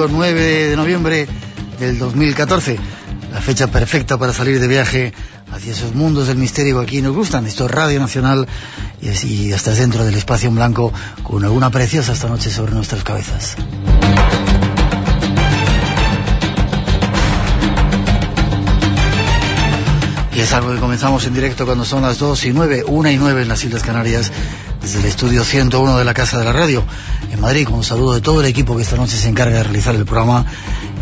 Domingo 9 de noviembre del 2014. La fecha perfecta para salir de viaje hacia esos mundos del misterio que aquí nos gustan. Esto es Radio Nacional y así estás dentro del espacio en blanco con alguna preciosa esta noche sobre nuestras cabezas. Y es algo que comenzamos en directo cuando son las 2 y 9, 1 y 9 en las Islas Canarias, desde el estudio 101 de la Casa de la Radio, Madrid, con un saludo de todo el equipo que esta noche se encarga de realizar el programa,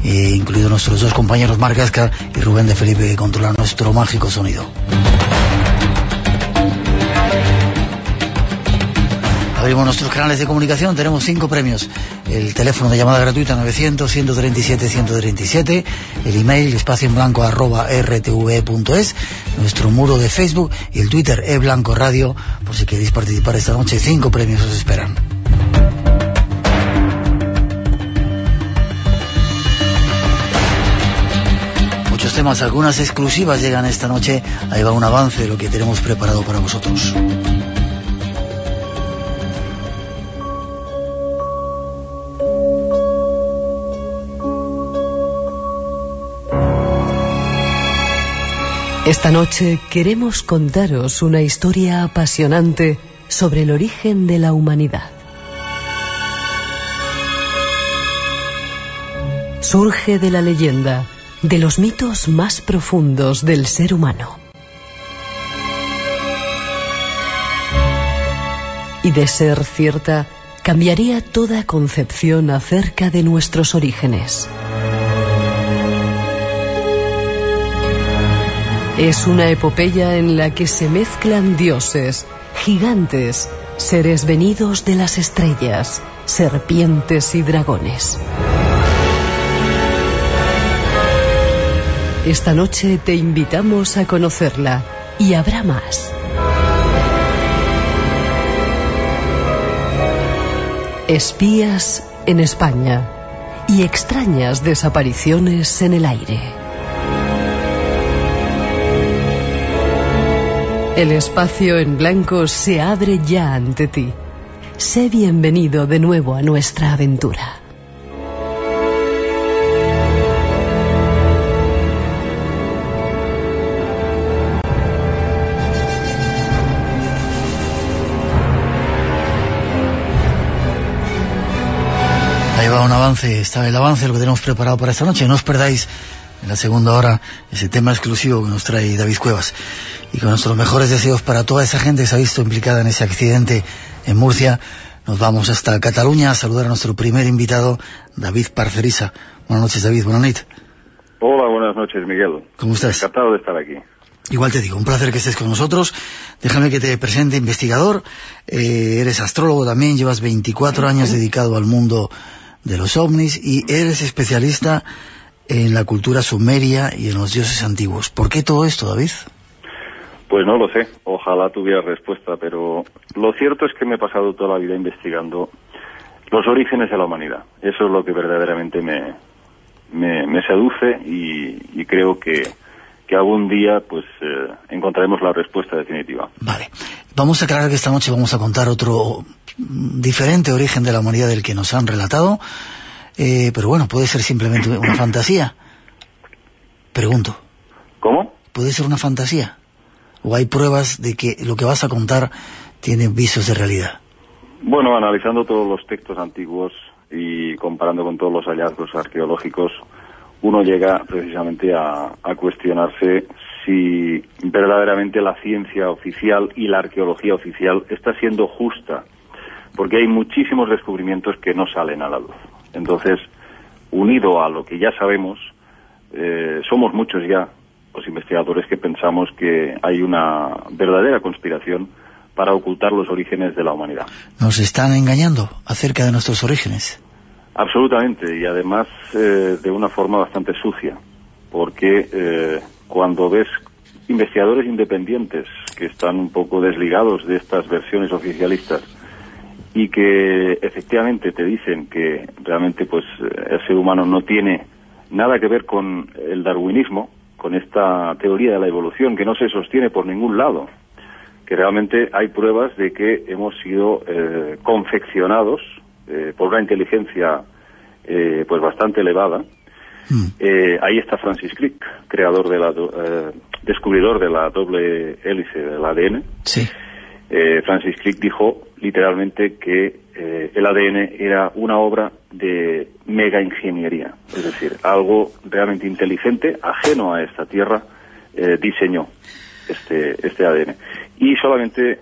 eh, incluidos nuestros dos compañeros Marc Gasca y Rubén de Felipe, que controla nuestro mágico sonido. Abrimos nuestros canales de comunicación, tenemos cinco premios. El teléfono de llamada gratuita 900-137-137, el email espacio arroba rtv.es, nuestro muro de Facebook y el Twitter e radio, por si queréis participar esta noche, cinco premios os esperan. Temas, algunas exclusivas llegan esta noche, ahí va un avance de lo que tenemos preparado para vosotros. Esta noche queremos contaros una historia apasionante sobre el origen de la humanidad. Surge de la leyenda, de los mitos más profundos del ser humano. Y de ser cierta, cambiaría toda concepción acerca de nuestros orígenes. Es una epopeya en la que se mezclan dioses, gigantes, seres venidos de las estrellas, serpientes y dragones. Esta noche te invitamos a conocerla y habrá más. Espías en España y extrañas desapariciones en el aire. El espacio en blanco se abre ya ante ti. Sé bienvenido de nuevo a nuestra aventura. Un avance, está el avance, lo que tenemos preparado para esta noche. No os perdáis en la segunda hora ese tema exclusivo que nos trae David Cuevas. Y con nuestros mejores deseos para toda esa gente que se ha visto implicada en ese accidente en Murcia, nos vamos hasta Cataluña a saludar a nuestro primer invitado, David Parcerisa. Buenas noches, David. Buenas noches. Hola, buenas noches, Miguel. ¿Cómo estás? Encantado de estar aquí. Igual te digo, un placer que estés con nosotros. Déjame que te presente investigador. Eh, eres astrólogo también, llevas 24 años dedicado al mundo de los ovnis y eres especialista en la cultura sumeria y en los dioses antiguos. ¿Por qué todo esto, David? Pues no lo sé, ojalá tuviera respuesta, pero lo cierto es que me he pasado toda la vida investigando los orígenes de la humanidad. Eso es lo que verdaderamente me, me, seduce y creo que, que algún día pues eh, encontraremos la respuesta definitiva. Vale. Vamos a aclarar que esta noche vamos a contar otro diferente origen de la humanidad del que nos han relatado, eh, pero bueno, puede ser simplemente una fantasía. Pregunto. ¿Cómo? ¿Puede ser una fantasía? ¿O hay pruebas de que lo que vas a contar tiene visos de realidad? Bueno, analizando todos los textos antiguos y comparando con todos los hallazgos arqueológicos, uno llega precisamente a, cuestionarse si verdaderamente la ciencia oficial y la arqueología oficial está siendo justa, porque hay muchísimos descubrimientos que no salen a la luz. Entonces, unido a lo que ya sabemos, eh, somos muchos ya los investigadores que pensamos que hay una verdadera conspiración para ocultar los orígenes de la humanidad. Nos están engañando acerca de nuestros orígenes. Absolutamente, y además eh, de una forma bastante sucia, porque eh, cuando ves investigadores independientes que están un poco desligados de estas versiones oficialistas y que efectivamente te dicen que realmente pues el ser humano no tiene nada que ver con el darwinismo, con esta teoría de la evolución que no se sostiene por ningún lado, que realmente hay pruebas de que hemos sido eh, confeccionados eh, por una inteligencia eh, pues bastante elevada. Mm. Eh, ahí está Francis Crick, creador de la do- eh, descubridor de la doble hélice del ADN. Sí. Francis Crick dijo literalmente que el ADN era una obra de mega ingeniería, es decir, algo realmente inteligente, ajeno a esta tierra, diseñó este, este ADN. Y solamente,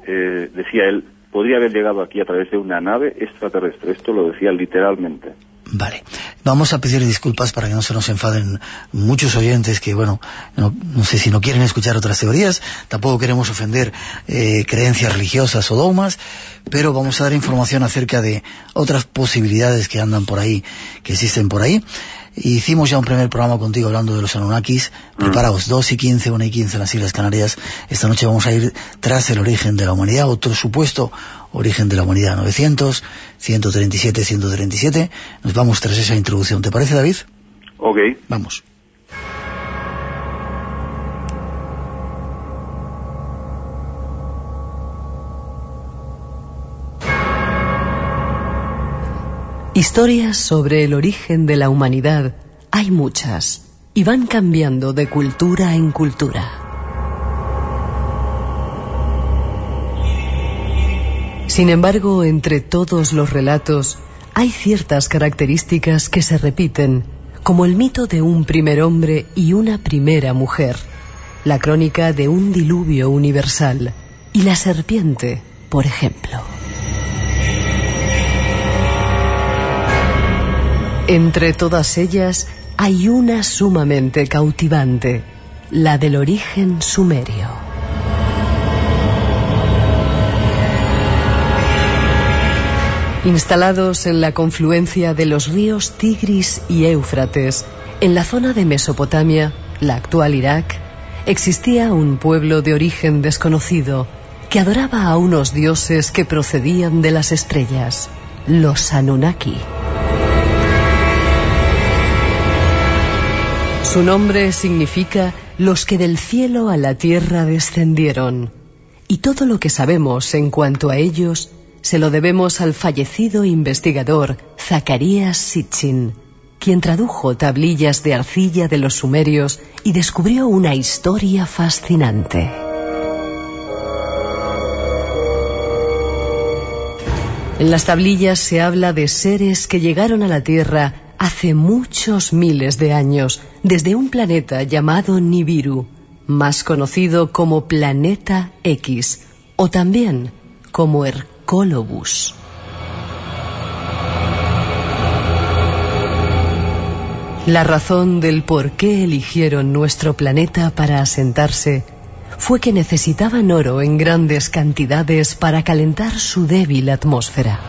decía él, podría haber llegado aquí a través de una nave extraterrestre. Esto lo decía literalmente. Vale. Vamos a pedir disculpas para que no se nos enfaden muchos oyentes que, bueno, no, no sé si no quieren escuchar otras teorías, tampoco queremos ofender eh, creencias religiosas o dogmas, pero vamos a dar información acerca de otras posibilidades que andan por ahí, que existen por ahí. Hicimos ya un primer programa contigo hablando de los Anunnakis. Preparaos, 2 y 15, 1 y 15 en las Islas Canarias. Esta noche vamos a ir tras el origen de la humanidad, otro supuesto origen de la humanidad, 900, 137, 137. Nos vamos tras esa introducción. ¿Te parece, David? Ok. Vamos. Historias sobre el origen de la humanidad hay muchas y van cambiando de cultura en cultura. Sin embargo, entre todos los relatos hay ciertas características que se repiten, como el mito de un primer hombre y una primera mujer, la crónica de un diluvio universal y la serpiente, por ejemplo. Entre todas ellas hay una sumamente cautivante, la del origen sumerio. Instalados en la confluencia de los ríos Tigris y Éufrates, en la zona de Mesopotamia, la actual Irak, existía un pueblo de origen desconocido que adoraba a unos dioses que procedían de las estrellas, los Anunnaki. Su nombre significa los que del cielo a la tierra descendieron. Y todo lo que sabemos en cuanto a ellos se lo debemos al fallecido investigador Zacarías Sitchin, quien tradujo tablillas de arcilla de los sumerios y descubrió una historia fascinante. En las tablillas se habla de seres que llegaron a la Tierra hace muchos miles de años desde un planeta llamado Nibiru, más conocido como Planeta X o también como Hercólobus. La razón del por qué eligieron nuestro planeta para asentarse fue que necesitaban oro en grandes cantidades para calentar su débil atmósfera.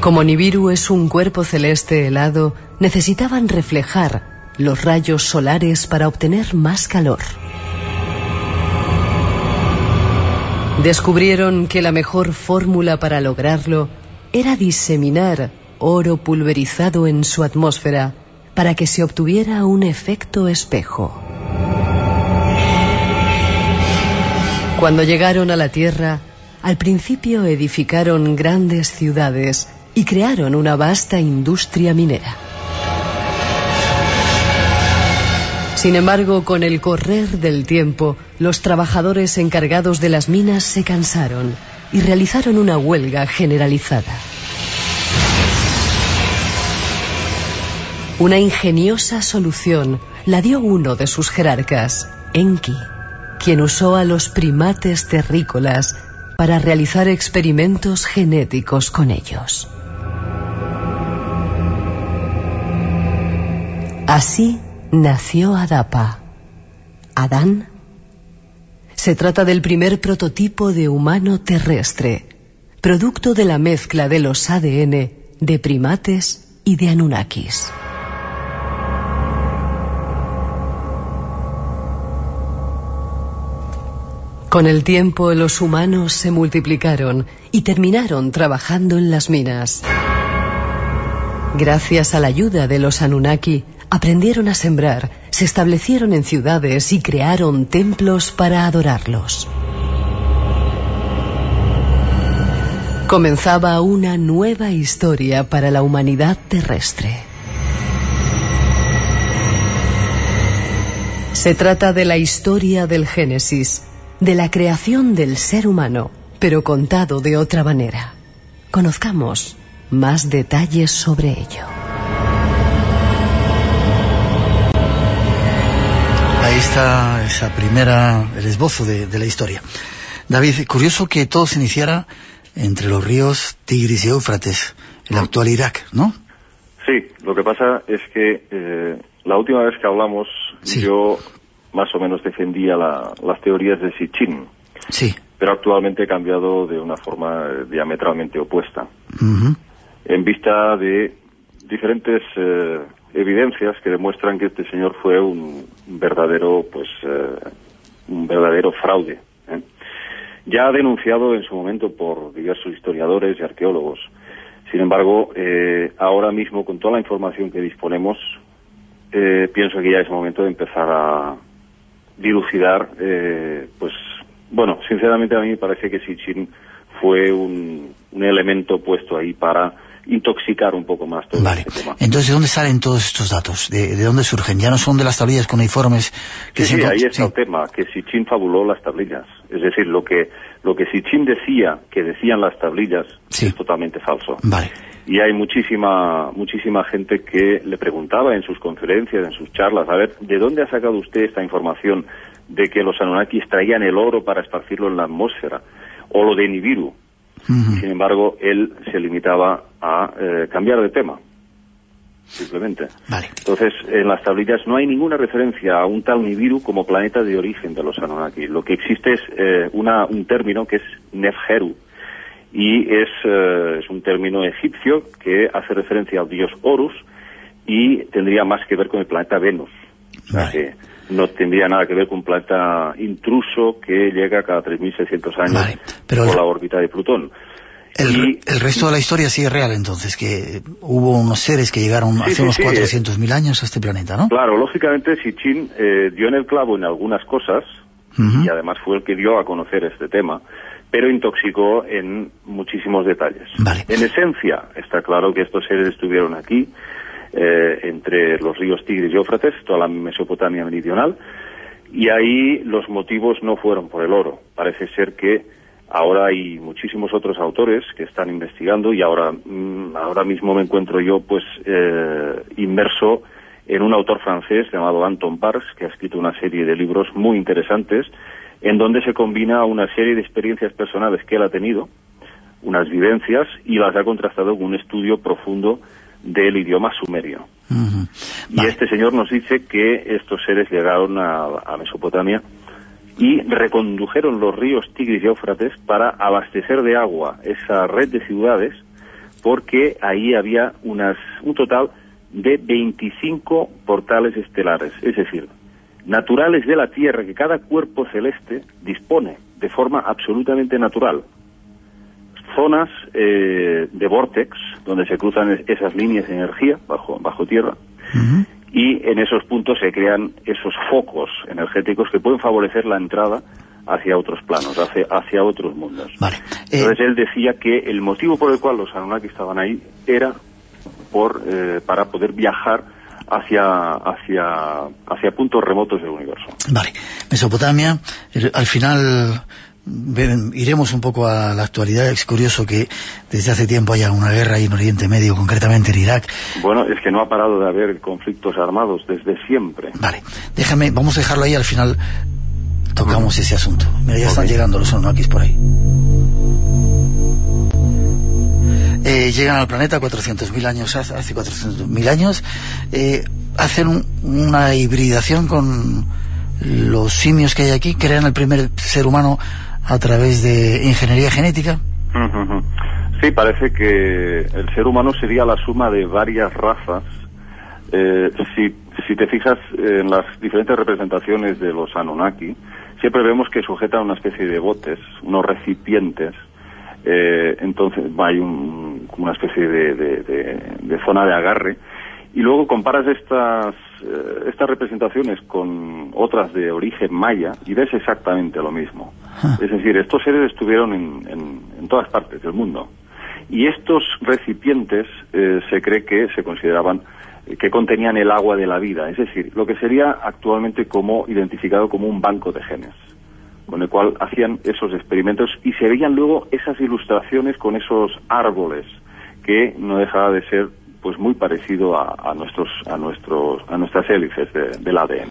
Como Nibiru es un cuerpo celeste helado, necesitaban reflejar los rayos solares para obtener más calor. Descubrieron que la mejor fórmula para lograrlo era diseminar oro pulverizado en su atmósfera para que se obtuviera un efecto espejo. Cuando llegaron a la Tierra, al principio edificaron grandes ciudades y crearon una vasta industria minera. Sin embargo, con el correr del tiempo, los trabajadores encargados de las minas se cansaron y realizaron una huelga generalizada. Una ingeniosa solución la dio uno de sus jerarcas, Enki, quien usó a los primates terrícolas para realizar experimentos genéticos con ellos. Así nació Adapa. Adán. Se trata del primer prototipo de humano terrestre, producto de la mezcla de los ADN de primates y de Anunnakis. Con el tiempo los humanos se multiplicaron y terminaron trabajando en las minas. Gracias a la ayuda de los Anunnaki, aprendieron a sembrar, se establecieron en ciudades y crearon templos para adorarlos. Comenzaba una nueva historia para la humanidad terrestre. Se trata de la historia del Génesis, de la creación del ser humano, pero contado de otra manera. Conozcamos más detalles sobre ello. Ahí está esa primera, el esbozo de, de la historia. David, curioso que todo se iniciara entre los ríos Tigris y Éufrates, el actual Irak, ¿no? Sí, lo que pasa es que eh, la última vez que hablamos Sí. yo más o menos defendía la- las teorías de Sitchin, Sí. pero actualmente he cambiado de una forma diametralmente opuesta. En vista de diferentes eh, evidencias que demuestran que este señor fue un verdadero pues eh, un verdadero fraude ¿eh? ya denunciado en su momento por diversos historiadores y arqueólogos sin embargo eh, ahora mismo con toda la información que disponemos eh, pienso que ya es momento de empezar a dilucidar pues bueno sinceramente a mí me parece que Sitchin fue un elemento puesto ahí para intoxicar un poco más todo Vale. este tema. Entonces, ¿de dónde salen todos estos datos? ¿De, de dónde surgen? Ya no son de las tablillas con informes que Sí, ahí está sí. el tema, que Sitchin fabuló las tablillas. Es decir, lo que lo que Sitchin decía que decían las tablillas Sí. es totalmente falso. Vale. Y hay muchísima muchísima gente que le preguntaba en sus conferencias, en sus charlas, a ver, ¿de dónde ha sacado usted esta información de que los Anunnakis traían el oro para esparcirlo en la atmósfera? O lo de Nibiru. Sin embargo, él se limitaba a eh, cambiar de tema, simplemente. Vale. Entonces, en las tablillas no hay ninguna referencia a un tal Nibiru como planeta de origen de los Anunnaki. Lo que existe es eh, una, un término que es Nefheru, y es, eh, es un término egipcio que hace referencia al dios Horus y tendría más que ver con el planeta Venus. O sea que no tendría nada que ver con un planeta intruso que llega cada 3.600 años Vale, pero por la órbita de Plutón. El, Y- el resto de la historia sí es real, entonces, que hubo unos seres que llegaron Sí, hace sí, unos sí, 400.000 años a este planeta, ¿no? Claro, lógicamente Sitchin eh, dio en el clavo en algunas cosas y además fue el que dio a conocer este tema, pero intoxicó en muchísimos detalles. Vale. En esencia, está claro que estos seres estuvieron aquí, eh, entre los ríos Tigris y Éufrates, toda la Mesopotamia meridional, y ahí los motivos no fueron por el oro. Parece ser que ahora hay muchísimos otros autores que están investigando y ahora, mm, ahora mismo me encuentro yo pues eh, inmerso en un autor francés llamado Anton Parks, que ha escrito una serie de libros muy interesantes, en donde se combina una serie de experiencias personales que él ha tenido, unas vivencias, y las ha contrastado con un estudio profundo del idioma sumerio. Y Vale. este señor nos dice que estos seres llegaron a, a Mesopotamia y recondujeron los ríos Tigris y Éufrates para abastecer de agua esa red de ciudades porque ahí había unas, un total de 25 portales estelares, es decir, naturales de la Tierra que cada cuerpo celeste dispone de forma absolutamente natural. Zonas eh, de vortex donde se cruzan es- esas líneas de energía bajo, bajo tierra. Y en esos puntos se crean esos focos energéticos que pueden favorecer la entrada hacia otros planos, hacia, hacia otros mundos. Vale. Eh, Entonces él decía que el motivo por el cual los Anunnaki estaban ahí era por, eh, para poder viajar hacia, hacia, hacia puntos remotos del universo. Vale. Mesopotamia, al final iremos un poco a la actualidad. Es curioso que desde hace tiempo haya una guerra ahí en Oriente Medio, concretamente en Irak. Bueno, es que no ha parado de haber conflictos armados desde siempre. Vale, déjame, vamos a dejarlo ahí, al final tocamos ese asunto. Mira, ya están llegando los Anunnakis por ahí. Eh, llegan al planeta 400.000 años, hace 400.000 años, eh, hacen una hibridación con los simios que hay aquí, crean el primer ser humano a través de ingeniería genética. Sí, parece que el ser humano sería la suma de varias razas. Eh, si, te fijas en las diferentes representaciones de los Anunnaki, siempre vemos que sujetan una especie de botes, unos recipientes, eh, entonces hay un, una especie de, de, zona de agarre y luego comparas estas eh, estas representaciones con otras de origen maya y ves exactamente lo mismo. Es decir, estos seres estuvieron en, en, todas partes del mundo. Y estos recipientes eh, se cree que se consideraban que contenían el agua de la vida, es decir, lo que sería actualmente como identificado como un banco de genes con el cual hacían esos experimentos y se veían luego esas ilustraciones con esos árboles que no dejaba de ser pues muy parecido a, nuestros a nuestros a nuestras hélices del ADN.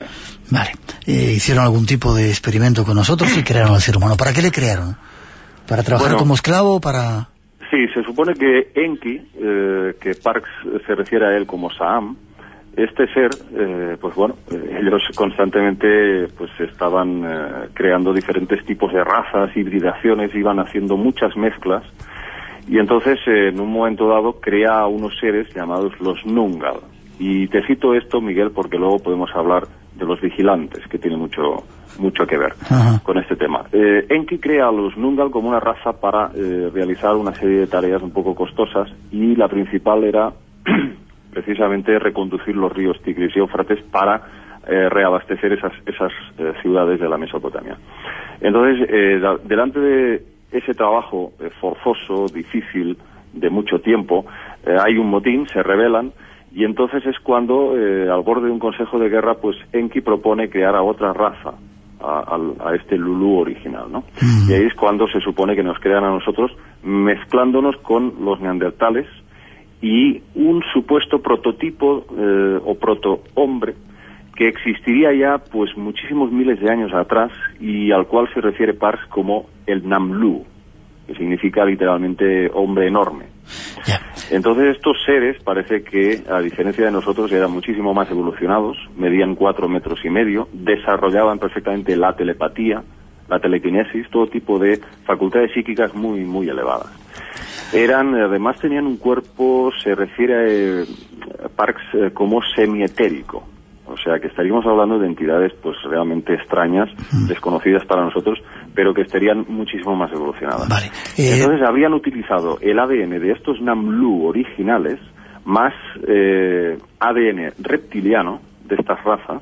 Vale. Eh, ¿Hicieron algún tipo de experimento con nosotros y crearon al ser humano? ¿Para qué le crearon? ¿Para trabajar como esclavo? ¿Para...? Sí, se supone que Enki, eh, que Parks se refiere a él como Saam, este ser, eh, pues bueno, eh, ellos constantemente pues estaban eh, creando diferentes tipos de razas, hibridaciones, iban haciendo muchas mezclas y entonces en un momento dado crea unos seres llamados los Nungal. Y te cito esto, Miguel, porque luego podemos hablar de los vigilantes, que tiene mucho mucho que ver con este tema. Enki crea a los Nungal como una raza para realizar una serie de tareas un poco costosas y la principal era precisamente reconducir los ríos Tigris y Éufrates para eh, reabastecer esas, esas eh, ciudades de la Mesopotamia. Entonces, eh, delante de ese trabajo forzoso, difícil, de mucho tiempo, hay un motín, se rebelan, y entonces es cuando, al borde de un consejo de guerra, pues Enki propone crear a otra raza, a, a, este Lulú original, ¿no? Y ahí es cuando se supone que nos crean a nosotros mezclándonos con los neandertales, y un supuesto prototipo eh, o proto-hombre que existiría ya pues muchísimos miles de años atrás y al cual se refiere Pars como el Namlu, que significa literalmente hombre enorme. Entonces estos seres parece que, a diferencia de nosotros, eran muchísimo más evolucionados, medían cuatro metros y medio, desarrollaban perfectamente la telepatía, la telequinesis, todo tipo de facultades psíquicas muy, muy elevadas. Eran, además tenían un cuerpo, se refiere a, eh, Parks eh, como semietérico. O sea que estaríamos hablando de entidades pues realmente extrañas, mm. desconocidas para nosotros, pero que estarían muchísimo más evolucionadas. Eh, Entonces habrían utilizado el ADN de estos Namlu originales más ADN reptiliano de estas razas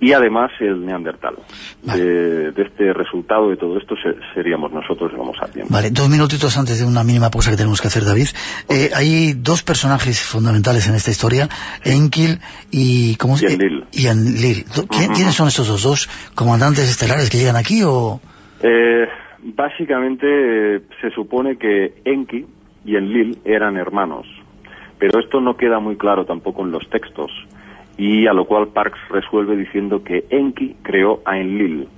y además el neandertal. De, este resultado de todo esto seríamos nosotros el Homo sapiens. Vale, dos minutitos antes de una mínima pausa que tenemos que hacer, David. Eh, hay dos personajes fundamentales en esta historia, Enkil y... ¿cómo y Enlil. Y Enlil. ¿Quiénes son estos dos, dos comandantes estelares que llegan aquí o...? Eh, básicamente eh, se supone que Enki y Enlil eran hermanos, pero esto no queda muy claro tampoco en los textos y a lo cual Parks resuelve diciendo que Enki creó a Enlil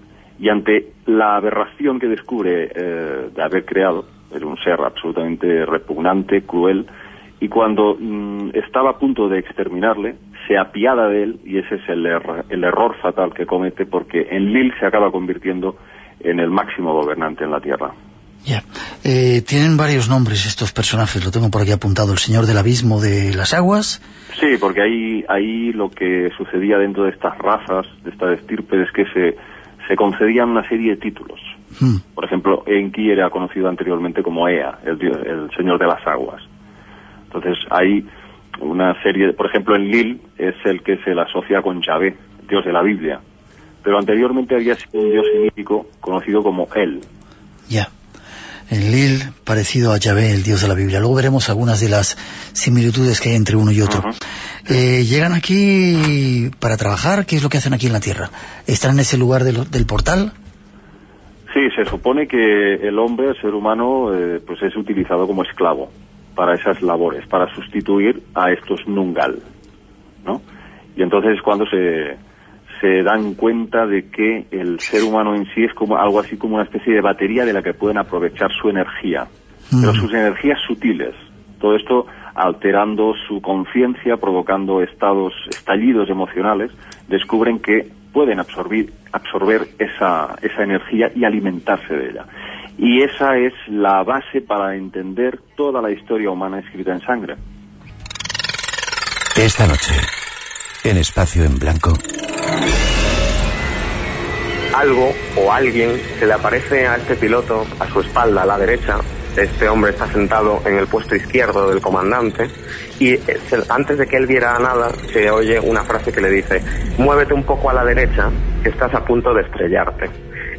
y ante la aberración que descubre eh, de haber creado, era un ser absolutamente repugnante, cruel, y cuando mm, estaba a punto de exterminarle, se apiada de él y ese es el, el error fatal que comete porque Enlil se acaba convirtiendo en el máximo gobernante en la Tierra. Ya. Eh, tienen varios nombres estos personajes, lo tengo por aquí apuntado. El Señor del Abismo de las Aguas. Sí, porque ahí, ahí lo que sucedía dentro de estas razas, de estas estirpes, es que se, se concedían una serie de títulos. Hmm. Por ejemplo, Enki era conocido anteriormente como Ea, el, el Señor de las Aguas. Entonces hay una serie, por ejemplo, en Lil es el que se le asocia con Yahvé, dios de la Biblia. Pero anteriormente había sido un dios semítico conocido como El. Ya. En Lil, parecido a Yahvé, el dios de la Biblia. Luego veremos algunas de las similitudes que hay entre uno y otro. Eh, llegan aquí para trabajar, ¿qué es lo que hacen aquí en la Tierra? ¿Están en ese lugar del portal? Sí, se supone que el hombre, el ser humano, eh, pues es utilizado como esclavo para esas labores, para sustituir a estos Nungal, ¿no? Y entonces es cuando se, se dan cuenta de que el ser humano en sí es como algo así como una especie de batería de la que pueden aprovechar su energía, pero mm. sus energías sutiles. Todo esto alterando su conciencia, provocando estados, estallidos emocionales, descubren que pueden absorber, absorber esa, esa energía y alimentarse de ella. Y esa es la base para entender toda la historia humana escrita en sangre. Esta noche, en Espacio en Blanco. Algo o alguien se le aparece a este piloto a su espalda, a la derecha. Este hombre está sentado en el puesto izquierdo del comandante y antes de que él viera nada se oye una frase que le dice, muévete un poco a la derecha, que estás a punto de estrellarte.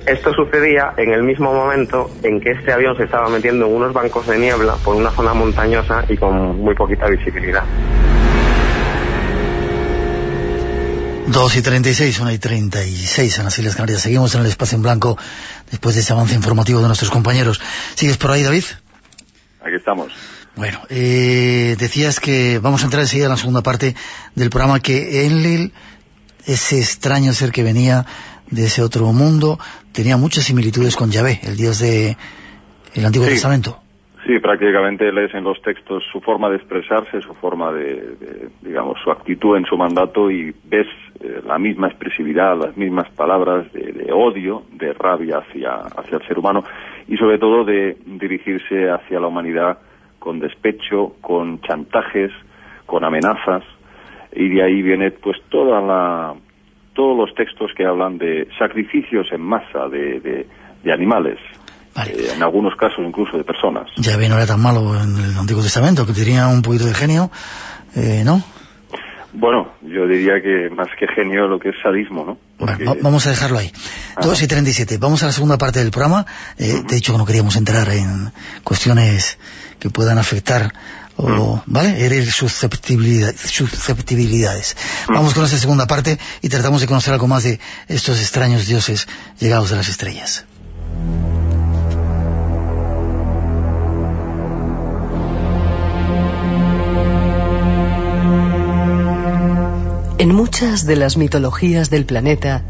Esto sucedía en el mismo momento en que este avión se estaba metiendo en unos bancos de niebla por una zona montañosa y con muy poquita visibilidad. 2 y 36, 1 y 36 en las Islas Canarias. Seguimos en el espacio en blanco después de ese avance informativo de nuestros compañeros. ¿Sigues por ahí, David? Aquí estamos. Bueno, eh, decías que vamos a entrar enseguida en la segunda parte del programa, que Enlil, ese extraño ser que venía de ese otro mundo, tenía muchas similitudes con Yahvé, el dios del el Antiguo Testamento. Sí, prácticamente lees en los textos su forma de expresarse, su forma de, digamos, su actitud en su mandato y ves eh, la misma expresividad, las mismas palabras de, odio, de rabia hacia, hacia el ser humano y sobre todo de dirigirse hacia la humanidad con despecho, con chantajes, con amenazas y de ahí viene pues toda la, todos los textos que hablan de sacrificios en masa de, de animales, eh, en algunos casos incluso de personas. Ya no era tan malo en el Antiguo Testamento, que tenía un poquito de genio, eh, ¿no? Bueno, yo diría que más que genio lo que es sadismo, ¿no? Bueno, vamos a dejarlo ahí. 2 y 37. Vamos a la segunda parte del programa. Eh, De hecho, no queríamos entrar en cuestiones que puedan afectar o, ¿vale? Herir susceptibilidad, susceptibilidades. Vamos con esa segunda parte y tratamos de conocer algo más de estos extraños dioses llegados de las estrellas. En muchas de las mitologías del planeta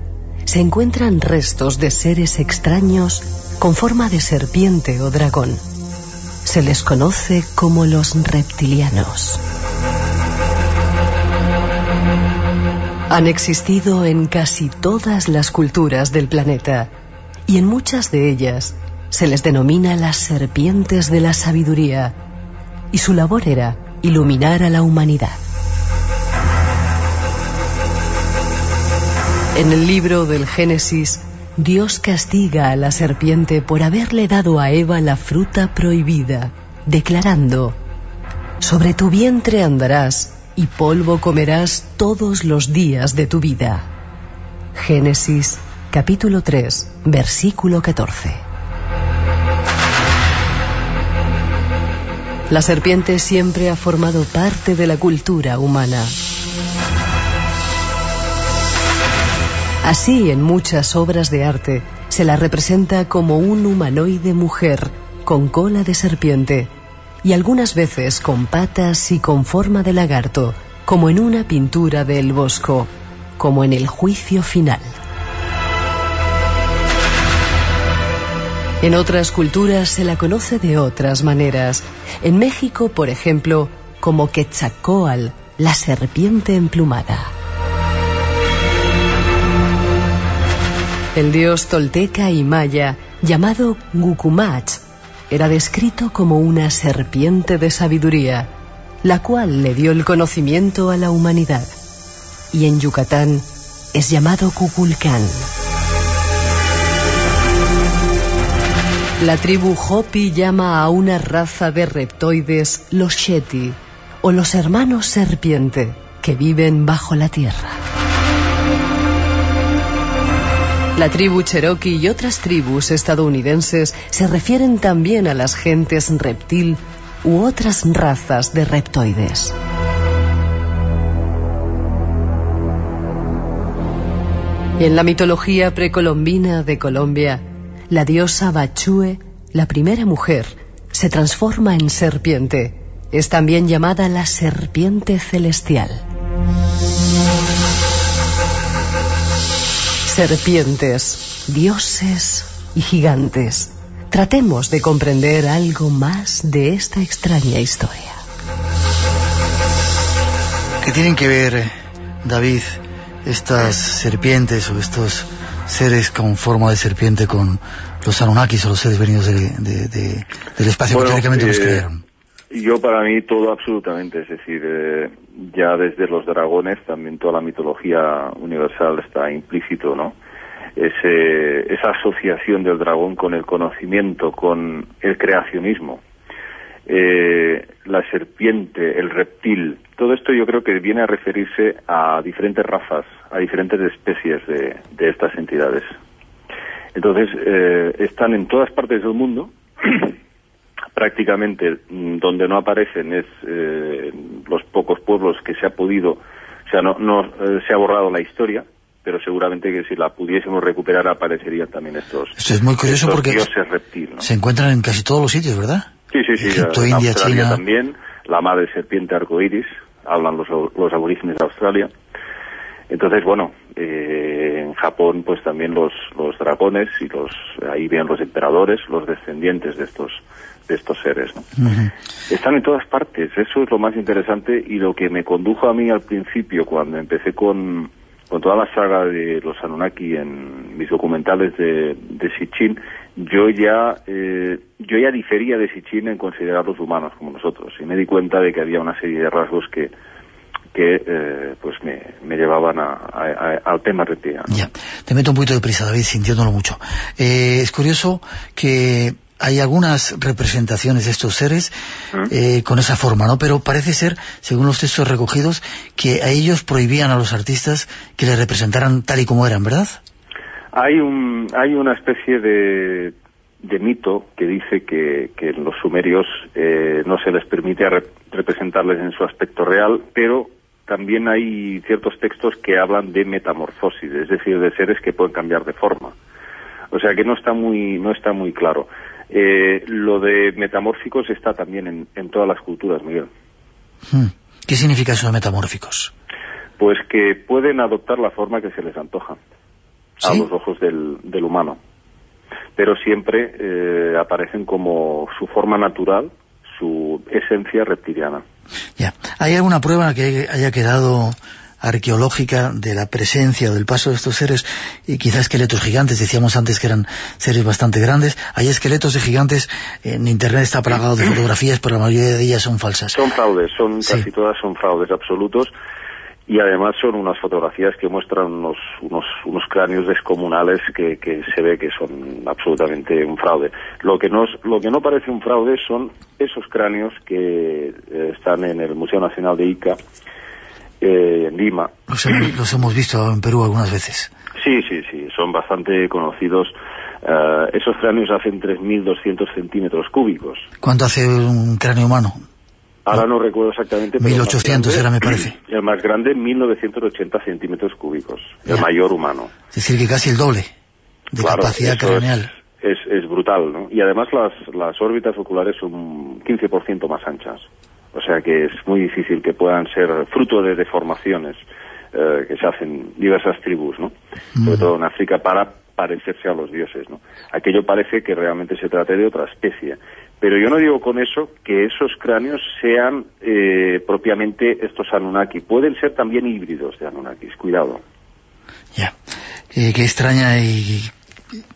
se encuentran restos de seres extraños con forma de serpiente o dragón. Se les conoce como los reptilianos. Han existido en casi todas las culturas del planeta y en muchas de ellas se les denomina las serpientes de la sabiduría y su labor era iluminar a la humanidad. En el libro del Génesis, Dios castiga a la serpiente por haberle dado a Eva la fruta prohibida, declarando, Sobre tu vientre andarás y polvo comerás todos los días de tu vida. Génesis capítulo 3, versículo 14. La serpiente siempre ha formado parte de la cultura humana. Así, en muchas obras de arte, se la representa como un humanoide mujer con cola de serpiente y algunas veces con patas y con forma de lagarto, como en una pintura de El Bosco, como en el juicio final. En otras culturas se la conoce de otras maneras. En México, por ejemplo, como Quetzalcoatl, la serpiente emplumada. El dios tolteca y maya, llamado Gukumach, era descrito como una serpiente de sabiduría, la cual le dio el conocimiento a la humanidad. Y en Yucatán es llamado Cuculcán. La tribu Hopi llama a una raza de reptoides los Sheti, o los hermanos serpiente, que viven bajo la tierra. La tribu Cherokee y otras tribus estadounidenses se refieren también a las gentes reptil u otras razas de reptoides. En la mitología precolombina de Colombia, la diosa Bachue, la primera mujer, se transforma en serpiente. Es también llamada la serpiente celestial. Serpientes, dioses y gigantes. Tratemos de comprender algo más de esta extraña historia. ¿Qué tienen que ver, David, estas serpientes o estos seres con forma de serpiente con los Anunnakis o los seres venidos del espacio Bueno, que teóricamente los eh, crearon? Yo para mí todo absolutamente, es decir, eh, ya desde los dragones también toda la mitología universal está implícito, ¿no? Ese, esa asociación del dragón con el conocimiento, con el creacionismo, eh, la serpiente, el reptil, todo esto yo creo que viene a referirse a diferentes razas, a diferentes especies de, estas entidades. Entonces, eh, están en todas partes del mundo, prácticamente mm, donde no aparecen es eh, los pocos pueblos que se ha podido, o sea, no, no eh, se ha borrado la historia, pero seguramente que si la pudiésemos recuperar aparecerían también estos, Esto es muy curioso porque dioses reptil. ¿no? se encuentran en casi todos los sitios, ¿verdad? Sí, sí, sí. Egipto, India, Australia China. también, la madre serpiente arcoíris, hablan los, los aborígenes de Australia. Entonces, bueno, eh, en Japón pues también los, los dragones y los ahí vienen los emperadores, los descendientes de estos de estos seres. ¿no? Están en todas partes, eso es lo más interesante y lo que me condujo a mí al principio cuando empecé con, con toda la saga de los Anunnaki en mis documentales de, de Sitchin, yo ya eh, yo ya difería de Sitchin en considerarlos humanos como nosotros y me di cuenta de que había una serie de rasgos que que eh, pues me, me llevaban a, a- a- al tema reptiliano. Ya, te meto un poquito de prisa, David, sintiéndolo mucho. Eh, es curioso que hay algunas representaciones de estos seres eh, con esa forma, ¿no? Pero parece ser, según los textos recogidos, que a ellos prohibían a los artistas que les representaran tal y como eran, ¿verdad? Hay un hay una especie de, de mito que dice que, que los sumerios eh, no se les permite re- representarles en su aspecto real, pero también hay ciertos textos que hablan de metamorfosis, es decir, de seres que pueden cambiar de forma. O sea que no está muy no está muy claro. Eh, lo de metamórficos está también en, en todas las culturas, Miguel. Hmm. ¿Qué significa eso de metamórficos? Pues que pueden adoptar la forma que se les antoja a los ojos del, del humano. Pero siempre eh, aparecen como su forma natural, su esencia reptiliana. Ya. ¿Hay alguna prueba que haya quedado arqueológica de la presencia o del paso de estos seres y quizás esqueletos gigantes, decíamos antes que eran seres bastante grandes, hay esqueletos de gigantes, en internet está plagado de fotografías, pero la mayoría de ellas son falsas. Son fraudes, son Sí. casi todas son fraudes absolutos y además son unas fotografías que muestran unos, unos, unos cráneos descomunales que, que se ve que son absolutamente un fraude. Lo que, no, es- lo que no parece un fraude son esos cráneos que eh, están en el Museo Nacional de Ica, eh, en Lima, Los, los hemos visto en Perú algunas veces. Sí, sí, sí, son bastante conocidos. Eh, esos cráneos hacen 3.200 centímetros cúbicos. ¿Cuánto hace un cráneo humano? Ahora no recuerdo exactamente. pero el más 1800 era, me parece. El más grande, 1.980 centímetros cúbicos. El Ya. mayor humano. Es decir, que casi el doble de Claro, capacidad eso es- craneal. Es, es brutal, ¿no? Y además las, las órbitas oculares son 15% más anchas. O sea que es muy difícil que puedan ser fruto de deformaciones eh, que se hacen en diversas tribus, ¿no? Sobre Mm. todo en África para parecerse a los dioses, ¿no? Aquello parece que realmente se trate de otra especie. Pero yo no digo con eso que esos cráneos sean eh, propiamente estos Anunnaki. Pueden ser también híbridos de Anunnakis, cuidado. Ya. Eh, qué extraña y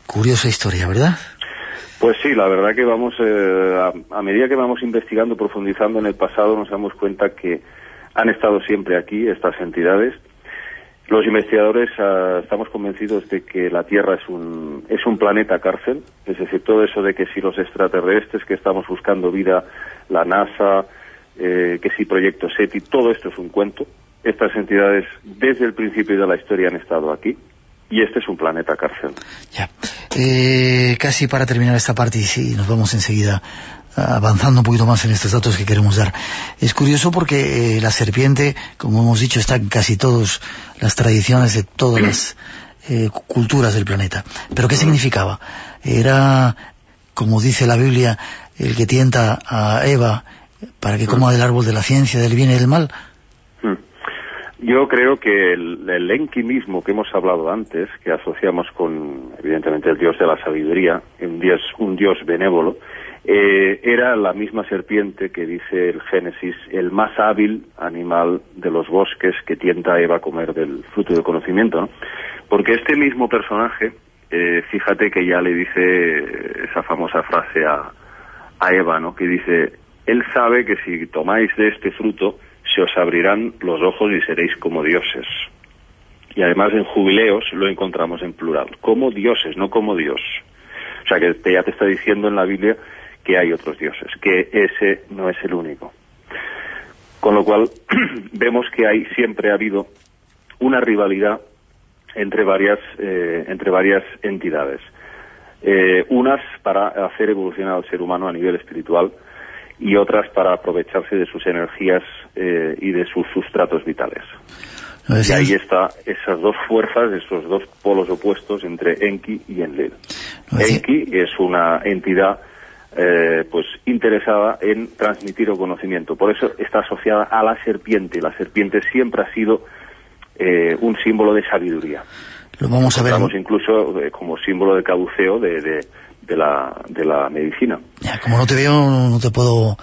curiosa historia, ¿verdad? Pues sí, la verdad que vamos, eh, a, a medida que vamos investigando, profundizando en el pasado, nos damos cuenta que han estado siempre aquí estas entidades. Los investigadores ah, estamos convencidos de que la Tierra es un, es un planeta cárcel, es decir, todo eso de que si los extraterrestres que estamos buscando vida, la NASA, eh, que si Proyecto SETI, todo esto es un cuento. Estas entidades desde el principio de la historia han estado aquí y este es un planeta cárcel. Ya. Eh, casi para terminar esta parte, y sí, nos vamos enseguida avanzando un poquito más en estos datos que queremos dar. Es curioso porque eh, la serpiente, como hemos dicho, está en casi todas las tradiciones de todas las eh, culturas del planeta. ¿Pero qué significaba? Era, como dice la Biblia, el que tienta a Eva para que coma del árbol de la ciencia, del bien y del mal. Yo creo que el, el Enki mismo que hemos hablado antes, que asociamos con, evidentemente, el dios de la sabiduría, un dios, un dios benévolo, eh, era la misma serpiente que dice el Génesis, el más hábil animal de los bosques que tienta a Eva a comer del fruto del conocimiento, ¿no? Porque este mismo personaje, eh, fíjate que ya le dice esa famosa frase a, a Eva, ¿no? Que dice, él sabe que si tomáis de este fruto, se os abrirán los ojos y seréis como dioses. Y además en jubileos lo encontramos en plural, como dioses, no como Dios. O sea que ya te está diciendo en la Biblia que hay otros dioses, que ese no es el único. Con lo cual vemos que hay siempre ha habido una rivalidad entre varias eh, entre varias entidades. Eh, unas para hacer evolucionar al ser humano a nivel espiritual y otras para aprovecharse de sus energías eh, y de sus sustratos vitales. Y ahí está esas dos fuerzas, esos dos polos opuestos entre Enki y Enlil. Enki es una entidad eh, pues interesada en transmitir el conocimiento. Por eso está asociada a la serpiente. La serpiente siempre ha sido eh, un símbolo de sabiduría. Lo vamos a ver. incluso eh, como símbolo de caduceo de, de, la, de la medicina. Ya, como no te veo, no te puedo,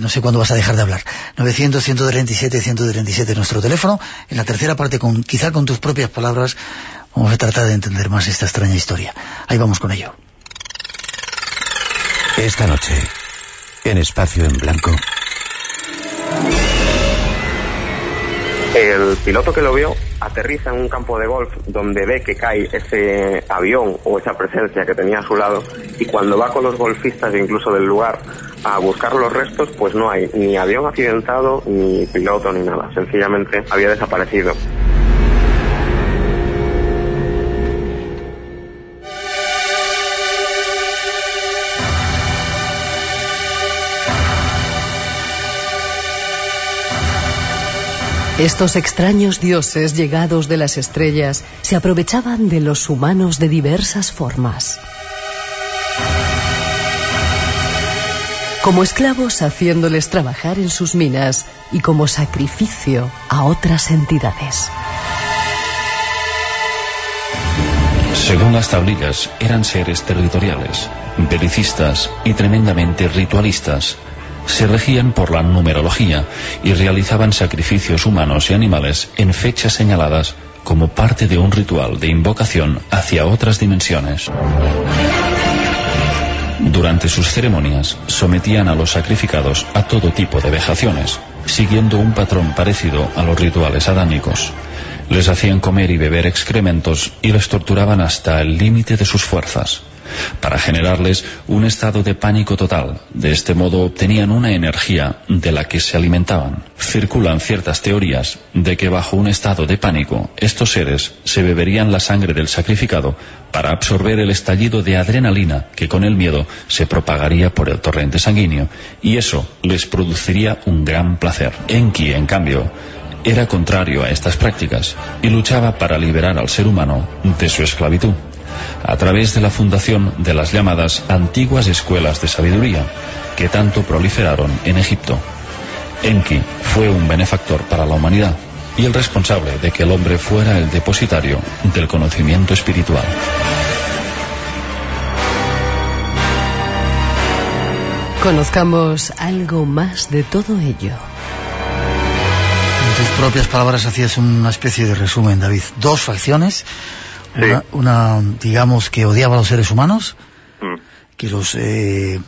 no sé cuándo vas a dejar de hablar. 900, 137, 137 nuestro teléfono. En la tercera parte, con, quizá con tus propias palabras, vamos a tratar de entender más esta extraña historia. Ahí vamos con ello. Esta noche, en Espacio en Blanco. El piloto que lo vio aterriza en un campo de golf donde ve que cae ese avión o esa presencia que tenía a su lado y cuando va con los golfistas incluso del lugar a buscar los restos pues no hay ni avión accidentado ni piloto ni nada, sencillamente había desaparecido. Estos extraños dioses llegados de las estrellas se aprovechaban de los humanos de diversas formas. Como esclavos haciéndoles trabajar en sus minas y como sacrificio a otras entidades. Según las tablillas, eran seres territoriales, belicistas y tremendamente ritualistas, se regían por la numerología y realizaban sacrificios humanos y animales en fechas señaladas como parte de un ritual de invocación hacia otras dimensiones. Durante sus ceremonias sometían a los sacrificados a todo tipo de vejaciones, siguiendo un patrón parecido a los rituales adámicos. Les hacían comer y beber excrementos y les torturaban hasta el límite de sus fuerzas para generarles un estado de pánico total. De este modo obtenían una energía de la que se alimentaban. Circulan ciertas teorías de que bajo un estado de pánico estos seres se beberían la sangre del sacrificado para absorber el estallido de adrenalina que con el miedo se propagaría por el torrente sanguíneo y eso les produciría un gran placer. Enki, en cambio, era contrario a estas prácticas y luchaba para liberar al ser humano de su esclavitud a través de la fundación de las llamadas antiguas escuelas de sabiduría, que tanto proliferaron en Egipto. Enki fue un benefactor para la humanidad y el responsable de que el hombre fuera el depositario del conocimiento espiritual. Conozcamos algo más de todo ello. En tus propias palabras hacías una especie de resumen, David. Dos facciones una, digamos, que odiaba a los seres humanos, mm. que los eh,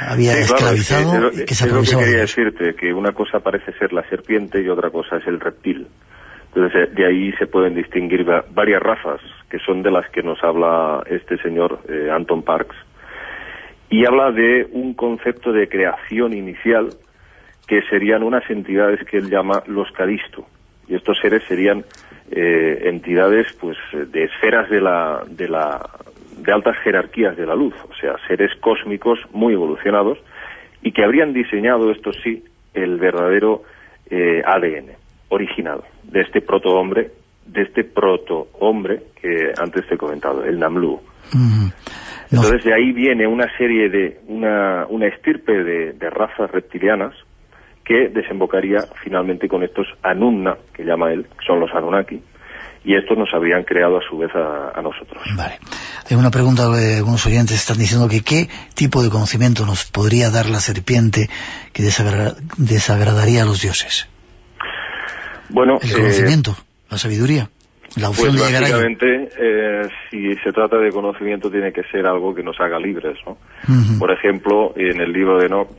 había esclavizado que, se aprovechaba. quería decirte, que una cosa parece ser la serpiente y otra cosa es el reptil. Entonces, eh, de ahí se pueden distinguir varias razas, que son de las que nos habla este señor eh, Anton Parks. Y habla de un concepto de creación inicial que serían unas entidades que él llama los Cadisto. Y estos seres serían eh, entidades pues de esferas de la, de la de altas jerarquías de la luz, o sea, seres cósmicos muy evolucionados y que habrían diseñado, esto sí, el verdadero eh, ADN original de este protohombre, de este protohombre que antes te he comentado, el Namlu. Entonces de ahí viene una serie de, una, una estirpe de, de razas reptilianas que desembocaría finalmente con estos Anunna, que llama él, que son los Anunnaki, y estos nos habrían creado a su vez a, nosotros. Vale. Hay una pregunta de algunos oyentes, están diciendo que qué tipo de conocimiento nos podría dar la serpiente que desagradaría a los dioses. Bueno, el conocimiento, eh, la sabiduría. La opción pues de llegar básicamente, eh, si se trata de conocimiento, tiene que ser algo que nos haga libres, ¿no? Por ejemplo, en el libro de Enoch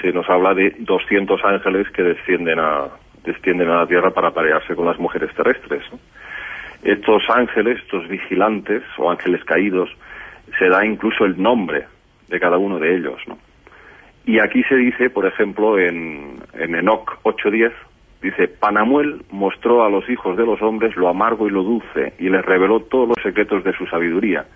se nos habla de 200 ángeles que descienden a, descienden a la tierra para parearse con las mujeres terrestres. Estos ángeles, estos vigilantes o ángeles caídos, se da incluso el nombre de cada uno de ellos. Y aquí se dice, por ejemplo, en, en Enoch 8.10, dice, Panamuel mostró a los hijos de los hombres lo amargo y lo dulce y les reveló todos los secretos de su sabiduría.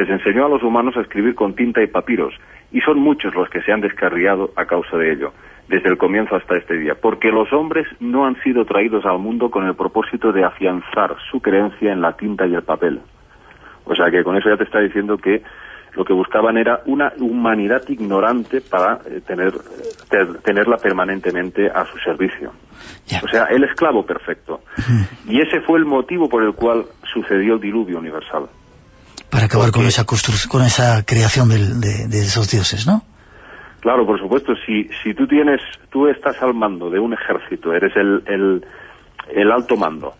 Les enseñó a los humanos a escribir con tinta y papiros, y son muchos los que se han descarriado a causa de ello desde el comienzo hasta este día, porque los hombres no han sido traídos al mundo con el propósito de afianzar su creencia en la tinta y el papel. O sea que con eso ya te está diciendo que lo que buscaban era una humanidad ignorante para eh, tener, tenerla permanentemente a su servicio. O sea, el esclavo perfecto. Y ese fue el motivo por el cual sucedió el diluvio universal. Para acabar con esa con esa creación de esos dioses, ¿no? Claro, por supuesto, si, si tú tienes, tú estás al mando de un ejército, eres el, el, el alto mando,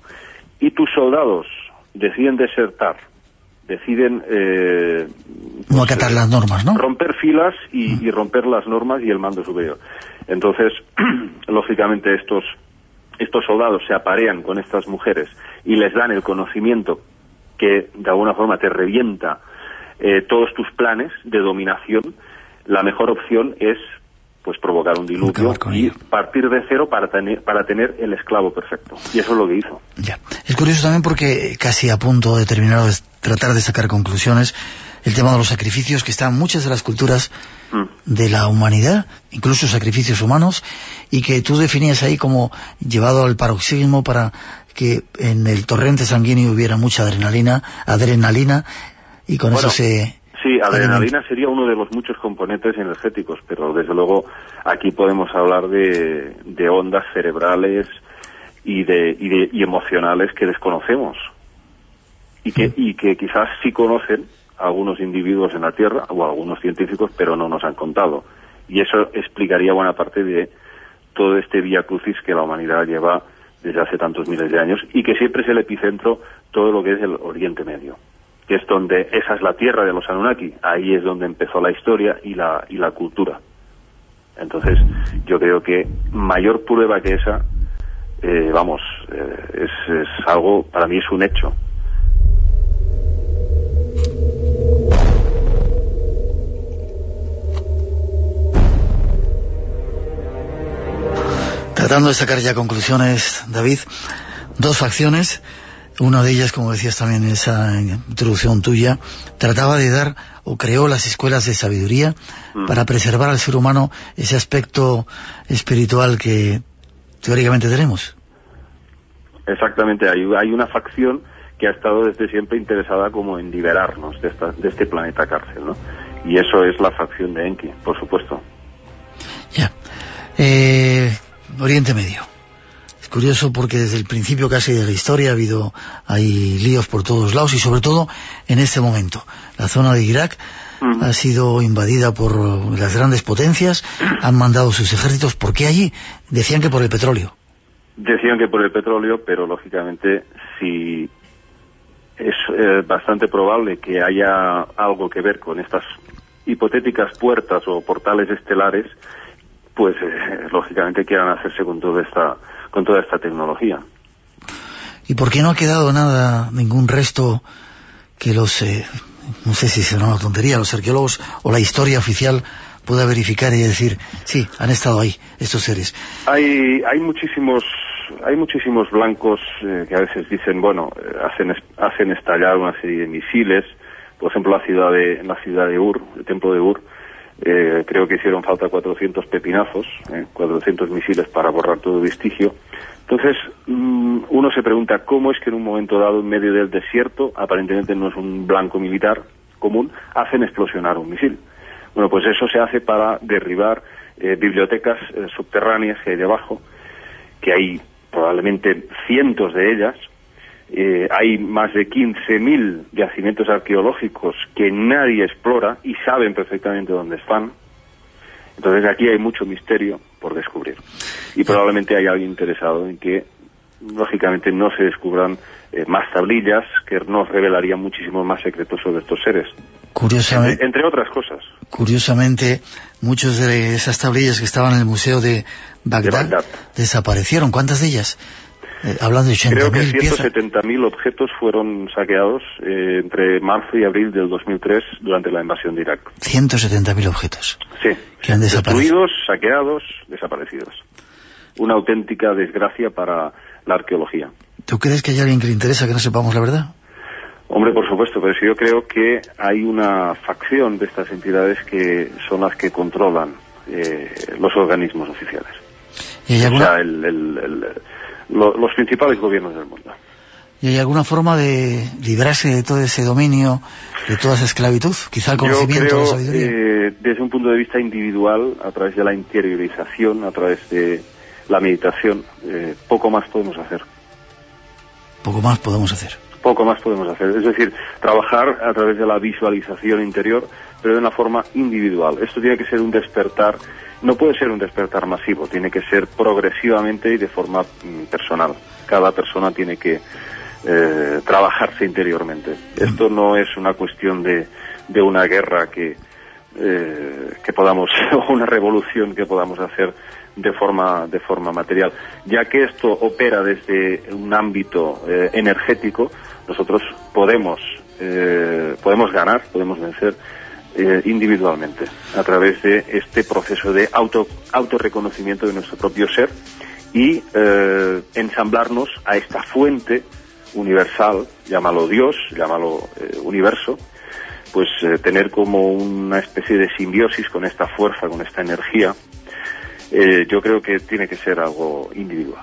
y tus soldados deciden desertar, deciden... Eh, no acatar las normas, ¿no? Romper filas y, mm. y, romper las normas y el mando superior. Entonces, lógicamente estos, estos soldados se aparean con estas mujeres y les dan el conocimiento que de alguna forma te revienta eh, todos tus planes de dominación, la mejor opción es pues provocar un diluvio y partir de cero para tener, para tener el esclavo perfecto. Y eso es lo que hizo. Ya. Es curioso también porque casi a punto de terminar de tratar de sacar conclusiones, el tema de los sacrificios que están en muchas de las culturas mm. de la humanidad, incluso sacrificios humanos, y que tú definías ahí como llevado al paroxismo para que en el torrente sanguíneo hubiera mucha adrenalina, adrenalina, y con eso se Sí, adrenalina sería uno de los muchos componentes energéticos, pero desde luego aquí podemos hablar de, de ondas cerebrales y, de, y, de, y emocionales que desconocemos y que, y que quizás sí conocen algunos individuos en la Tierra o algunos científicos, pero no nos han contado. Y eso explicaría buena parte de todo este vía crucis que la humanidad lleva desde hace tantos miles de años y que siempre es el epicentro todo lo que es el Oriente Medio que es donde esa es la tierra de los Anunnaki, ahí es donde empezó la historia y la, y la cultura. Entonces, yo creo que mayor prueba que esa, eh, vamos, eh, es, es algo, para mí es un hecho. Tratando de sacar ya conclusiones, David, dos facciones una de ellas, como decías también en esa introducción tuya, trataba de dar o creó las escuelas de sabiduría mm. para preservar al ser humano ese aspecto espiritual que teóricamente tenemos. Exactamente, hay, hay una facción que ha estado desde siempre interesada como en liberarnos de, de este planeta cárcel, ¿no? Y eso es la facción de Enki, por supuesto. Ya. Eh, Oriente Medio curioso porque desde el principio casi de la historia ha habido hay líos por todos lados y sobre todo en este momento. La zona de Irak ha sido invadida por las grandes potencias, han mandado sus ejércitos. ¿Por qué allí? Decían que por el petróleo. Decían que por el petróleo, pero lógicamente si es eh, bastante probable que haya algo que ver con estas hipotéticas puertas o portales estelares, pues eh, lógicamente quieran hacerse con toda esta con toda esta tecnología. ¿Y por qué no ha quedado nada, ningún resto que los, eh, no sé si será una tontería, los arqueólogos o la historia oficial pueda verificar y decir, sí, han estado ahí estos seres? Hay, hay muchísimos hay muchísimos blancos eh, que a veces dicen, bueno, eh, hacen, hacen estallar una serie de misiles, por ejemplo, la ciudad de, la ciudad de Ur, el templo de Ur, eh, creo que hicieron falta 400 pepinazos, 400 misiles para borrar todo vestigio. Entonces, mm, uno se pregunta cómo es que en un momento dado, en medio del desierto, aparentemente no es un blanco militar común, hacen explosionar un misil. Bueno, pues eso se hace para derribar bibliotecas subterráneas que hay debajo, que hay probablemente cientos de ellas. Eh, hay más de 15.000 yacimientos arqueológicos que nadie explora y saben perfectamente dónde están. Entonces aquí hay mucho misterio por descubrir. Y probablemente hay alguien interesado en que, lógicamente, no se descubran eh, más tablillas que nos revelarían muchísimos más secretos sobre estos seres. Curiosamente, entre, otras cosas. Curiosamente, muchas de esas tablillas que estaban en el Museo de Bagdad, desaparecieron. ¿Cuántas de ellas? Eh, hablando de 80.000 Creo que 170.000 objetos fueron saqueados eh, entre marzo y abril del 2003 durante la invasión de Irak. 170.000 objetos. Sí. Que han desaparecido. Destruidos, saqueados, desaparecidos. Una auténtica desgracia para la arqueología. ¿Tú crees que hay alguien que le interesa que no sepamos la verdad? Hombre, por supuesto, pero yo creo que hay una facción de estas entidades que son las que controlan eh, los organismos oficiales. ¿Y hay alguna... O sea, los principales gobiernos del mundo. ¿Y hay alguna forma de librarse de todo ese dominio, de toda esa esclavitud? Quizá el conocimiento, Yo creo, la sabiduría. Eh, desde un punto de vista individual, a través de la interiorización, a través de la meditación, eh, poco más podemos hacer. Poco más podemos hacer. Poco más podemos hacer. Es decir, trabajar a través de la visualización interior, pero de una forma individual. Esto tiene que ser un despertar, no puede ser un despertar masivo, tiene que ser progresivamente y de forma mm, personal. Cada persona tiene que eh, trabajarse interiormente. Esto no es una cuestión de, de una guerra que, eh, que podamos, o una revolución que podamos hacer de forma, de forma material. Ya que esto opera desde un ámbito eh, energético, nosotros podemos, podemos ganar, podemos vencer eh, individualmente a través de este proceso de auto autorreconocimiento de nuestro propio ser y eh, ensamblarnos a esta fuente universal, llámalo Dios, llámalo eh, universo, pues tener como una especie de simbiosis con esta fuerza, con esta energía, yo creo que tiene que ser algo individual.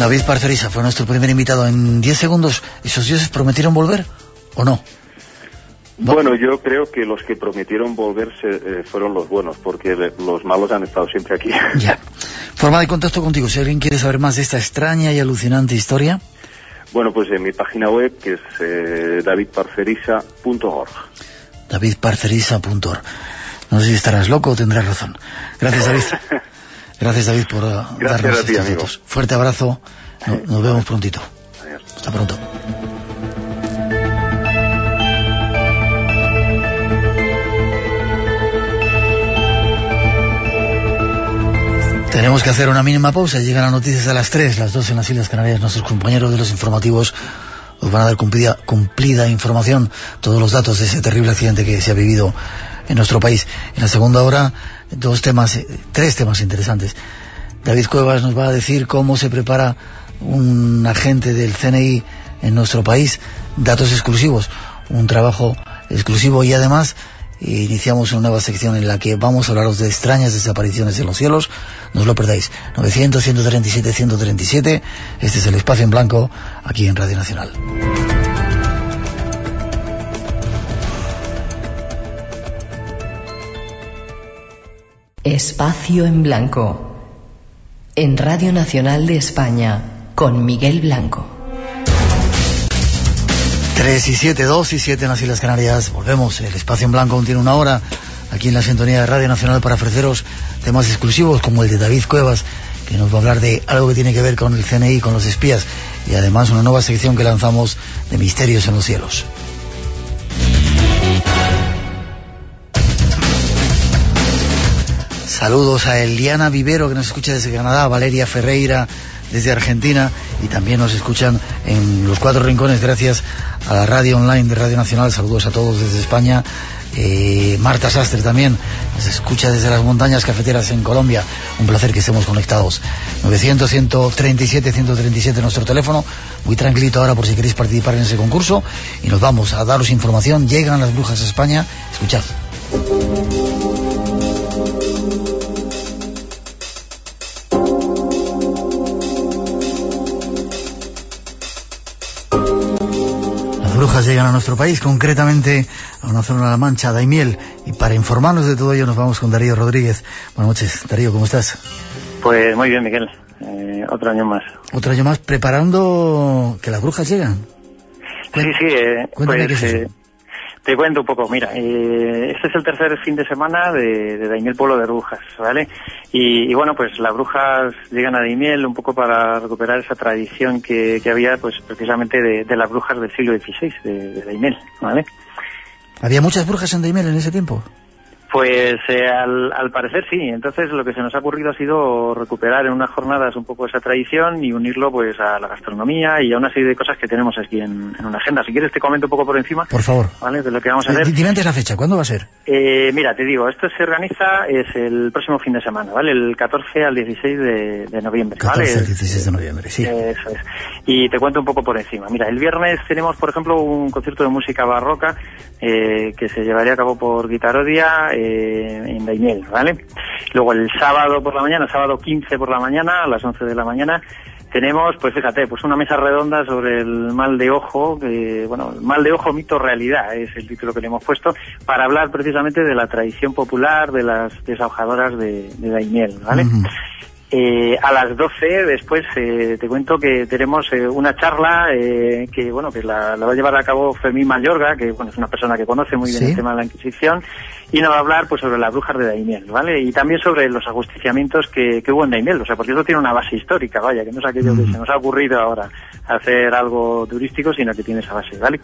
David Parcerisa fue nuestro primer invitado. En 10 segundos, ¿esos dioses prometieron volver o no? No. Bueno, yo creo que los que prometieron volverse eh, fueron los buenos, porque los malos han estado siempre aquí. Ya. Forma de contacto contigo. Si alguien quiere saber más de esta extraña y alucinante historia, Bueno, pues en mi página web, que es eh, davidparcerisa.org. davidparcerisa.org. No sé si estarás loco o tendrás razón. Gracias, David. Gracias, David, por uh, Gracias darnos a ti, estos amigo. datos. Fuerte abrazo. No- nos vemos prontito. Adiós. Hasta pronto. Tenemos que hacer una mínima pausa. Llegan las noticias a las 3, las 2 en las Islas Canarias. Nuestros compañeros de los informativos os van a dar cumplida, cumplida información, todos los datos de ese terrible accidente que se ha vivido en nuestro país. En la segunda hora, dos temas, eh, tres temas interesantes. David Cuevas nos va a decir cómo se prepara un agente del CNI en nuestro país, datos exclusivos, un trabajo exclusivo y además eh, iniciamos una nueva sección en la que vamos a hablaros de extrañas desapariciones en los cielos, no os lo perdáis, 900, 137, 137, este es el espacio en blanco aquí en Radio Nacional. Espacio en Blanco. En Radio Nacional de España, con Miguel Blanco. 3 y 7, 2 y 7 en las Islas Canarias. Volvemos. El espacio en blanco aún tiene una hora aquí en la sintonía de Radio Nacional para ofreceros temas exclusivos como el de David Cuevas, que nos va a hablar de algo que tiene que ver con el CNI, con los espías, y además una nueva sección que lanzamos de misterios en los cielos. Saludos a Eliana Vivero, que nos escucha desde Canadá, Valeria Ferreira desde Argentina y también nos escuchan en los cuatro rincones gracias a la radio online de Radio Nacional. Saludos a todos desde España. Eh, Marta Sastre también nos escucha desde las montañas cafeteras en Colombia. Un placer que estemos conectados. 900 137 137 nuestro teléfono. Muy tranquilito ahora por si queréis participar en ese concurso. Y nos vamos a daros información. Llegan las brujas a España. Escuchad. Brujas llegan a nuestro país, concretamente a una zona de la Mancha, Daimiel, y para informarnos de todo ello nos vamos con Darío Rodríguez. Buenas noches, Darío, ¿cómo estás? Pues muy bien, Miguel. Eh, otro año más. Otro año más preparando que las brujas llegan. sí, sí, eh, pues, eh, te cuento un poco, mira, eh, este es el tercer fin de semana de, de Daimiel Pueblo de Brujas, ¿vale? Y, bueno, pues las brujas llegan a Daimiel un poco para recuperar esa tradición que, había, pues precisamente de, las brujas del siglo XVI, de, de ¿vale? ¿Había muchas brujas en Daimiel en ese tiempo? Pues eh, al, parecer sí. Entonces lo que se nos ha ocurrido ha sido recuperar en unas jornadas un poco esa tradición y unirlo pues a la gastronomía y a una serie de cosas que tenemos aquí en, una agenda. Si quieres te comento un poco por encima. Por favor. ¿Vale? De lo que vamos a hacer. Dime antes la fecha. ¿Cuándo va a ser? Eh, mira, te digo, esto se organiza es el próximo fin de semana, ¿vale? El 14 al 16 de, noviembre. 14 al 16 de noviembre, sí. Eso es. Y te cuento un poco por encima. Mira, el viernes tenemos, por ejemplo, un concierto de música barroca eh, que se llevaría a cabo por Guitarodia eh, en Daimiel, ¿vale? Luego el sábado por la mañana, sábado 15 por la mañana, a las 11 de la mañana, tenemos, pues fíjate, pues una mesa redonda sobre el mal de ojo, que, bueno, mal de ojo, mito, realidad, es el título que le hemos puesto, para hablar precisamente de la tradición popular de las desahojadoras de, de Daimiel, ¿vale? Eh, a las 12 después eh, te cuento que tenemos eh, una charla eh, que bueno que la, va a llevar a cabo Fermín Mayorga que bueno es una persona que conoce muy bien el tema de la Inquisición y nos va a hablar pues sobre las brujas de Daimiel vale y también sobre los ajusticiamientos que, hubo en Daimiel o sea porque eso tiene una base histórica vaya que no es aquello que se nos ha ocurrido ahora hacer algo turístico sino que tiene esa base vale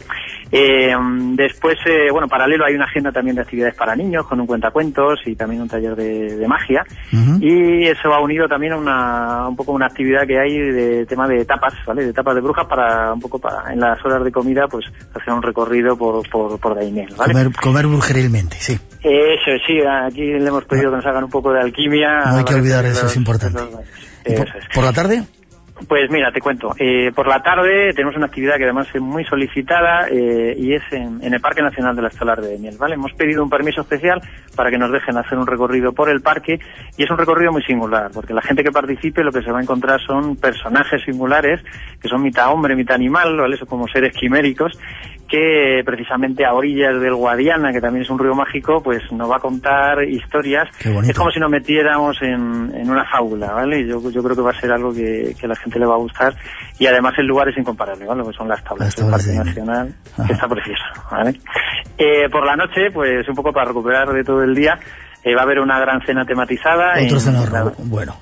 después bueno paralelo hay una agenda también de actividades para niños con un cuentacuentos y también un taller de, magia y eso va unido también una, un poco una actividad que hay de tema de tapas, ¿vale? De tapas de brujas para un poco para en las horas de comida pues hacer un recorrido por, por, por Daimiel, ¿vale? Comer, comer brujerilmente, sí. Eso, sí, aquí le hemos pedido que nos hagan un poco de alquimia. No hay que olvidar, eso es importante. por la tarde? Pues mira, te cuento. Eh, por la tarde tenemos una actividad que además es muy solicitada eh, y es en, el Parque Nacional de la Estalar de Miel. ¿vale? Hemos pedido un permiso especial para que nos dejen hacer un recorrido por el parque y es un recorrido muy singular porque la gente que participe lo que se va a encontrar son personajes singulares que son mitad hombre, mitad animal, ¿vale? Son como seres quiméricos que precisamente a orillas del Guadiana, que también es un río mágico, pues nos va a contar historias. Es como si nos metiéramos en, en una fábula, ¿vale? Yo, yo creo que va a ser algo que, que, la gente le va a gustar y además el lugar es incomparable, ¿vale? Que son las tablas, del Parque Nacional, que está precioso, ¿vale? Eh, por la noche, pues un poco para recuperar de todo el día, eh, va a haber una gran cena tematizada. Otro en, bueno.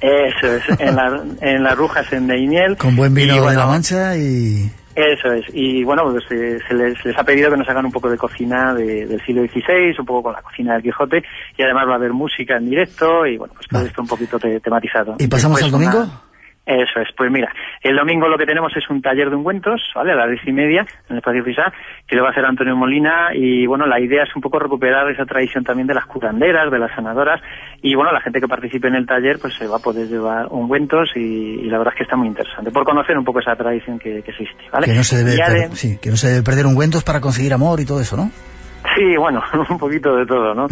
Eso es, en, la, en las Rujas en Neiniel. Con buen vino de la Mancha y... Eso es, y bueno, pues eh, se, les, ha pedido que nos hagan un poco de cocina del siglo XVI, un poco con la cocina del Quijote, y además va a haber música en directo, y bueno, pues todo esto un poquito tematizado. ¿Y pasamos al domingo? Eso es, pues mira, el domingo lo que tenemos es un taller de ungüentos, ¿vale? A las diez y media, en el espacio FISA, que lo va a hacer Antonio Molina, y bueno, la idea es un poco recuperar esa tradición también de las curanderas, de las sanadoras, y bueno, la gente que participe en el taller, pues se va a poder llevar ungüentos, y, la verdad es que está muy interesante, por conocer un poco esa tradición que, existe, ¿vale? Que no se debe, sí, que no se debe perder ungüentos para conseguir amor y todo eso, ¿no? Sí, bueno, un poquito de todo, ¿no?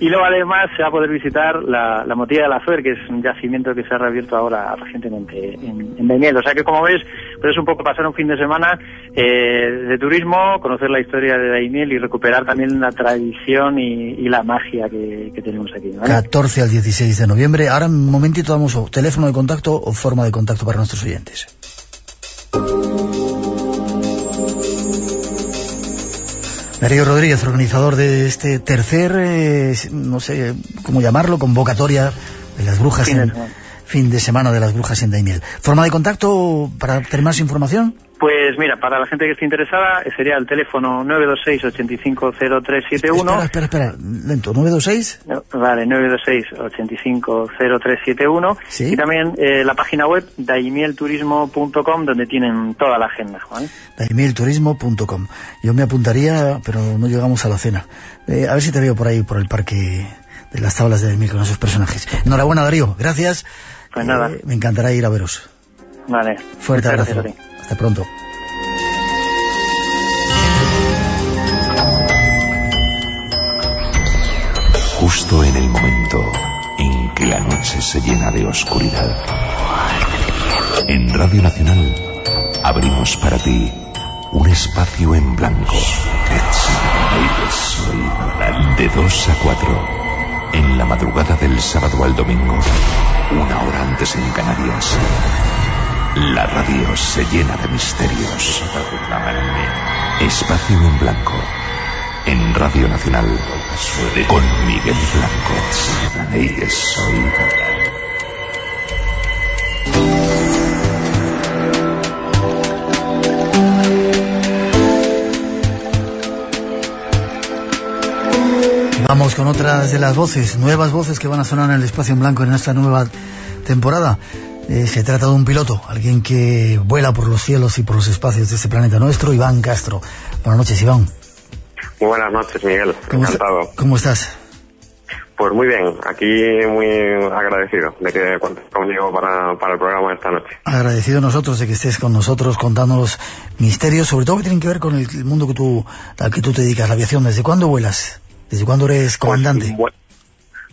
Y luego además se va a poder visitar la, la Motilla de la Suer, que es un yacimiento que se ha reabierto ahora recientemente en, en O sea que como ves, pues es un poco pasar un fin de semana eh, de turismo, conocer la historia de Daimiel y recuperar también la tradición y, la magia que, tenemos aquí. 14 al 16 de noviembre. Ahora un momentito damos teléfono de contacto o forma de contacto para nuestros oyentes. Darío Rodríguez, organizador de este tercer, eh, no sé cómo llamarlo, convocatoria de las brujas en, fin de semana de las brujas en Daimiel. ¿Forma de contacto para tener más información? Pues mira, para la gente que esté interesada eh, sería el teléfono 926-850371. Espera, espera, espera, lento, 926. Vale, 926-850371. Sí. Y también eh, la página web daimielturismo.com donde tienen toda la agenda. ¿vale? daimielturismo.com. Yo me apuntaría, pero no llegamos a la cena. Eh, a ver si te veo por ahí, por el parque de las tablas de Daimiel con esos personajes. Enhorabuena, Darío. Gracias. Pues nada. Eh, me encantará ir a veros. Vale. Fuerte abrazo. Hasta pronto. Justo en el momento en que la noche se llena de oscuridad. En Radio Nacional abrimos para ti un espacio en blanco. De 2 a 4. En la madrugada del sábado al domingo. Una hora antes en Canarias. La radio se llena de misterios. Espacio en blanco. En Radio Nacional. Con Miguel Blanco. Vamos con otras de las voces, nuevas voces que van a sonar en el espacio en blanco en esta nueva temporada. Eh, se trata de un piloto, alguien que vuela por los cielos y por los espacios de este planeta nuestro, Iván Castro. Buenas noches, Iván. Muy buenas noches, Miguel. ¿Cómo, Encantado. está- ¿Cómo estás? Pues muy bien, aquí muy agradecido de que cuentes conmigo para, para el programa de esta noche. Agradecido nosotros de que estés con nosotros contándonos misterios, sobre todo que tienen que ver con el mundo que tú, al que tú te dedicas, la aviación. ¿Desde cuándo vuelas? ¿Desde cuándo eres comandante? Pues,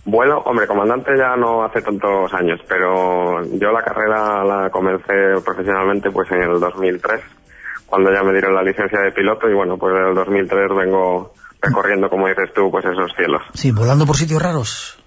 vu- vuelo, hombre, comandante ya no hace tantos años, pero yo la carrera la comencé profesionalmente pues en el 2003, cuando ya me dieron la licencia de piloto y bueno, pues desde el 2003 vengo recorriendo, como dices tú, pues esos cielos. Sí, volando por sitios raros.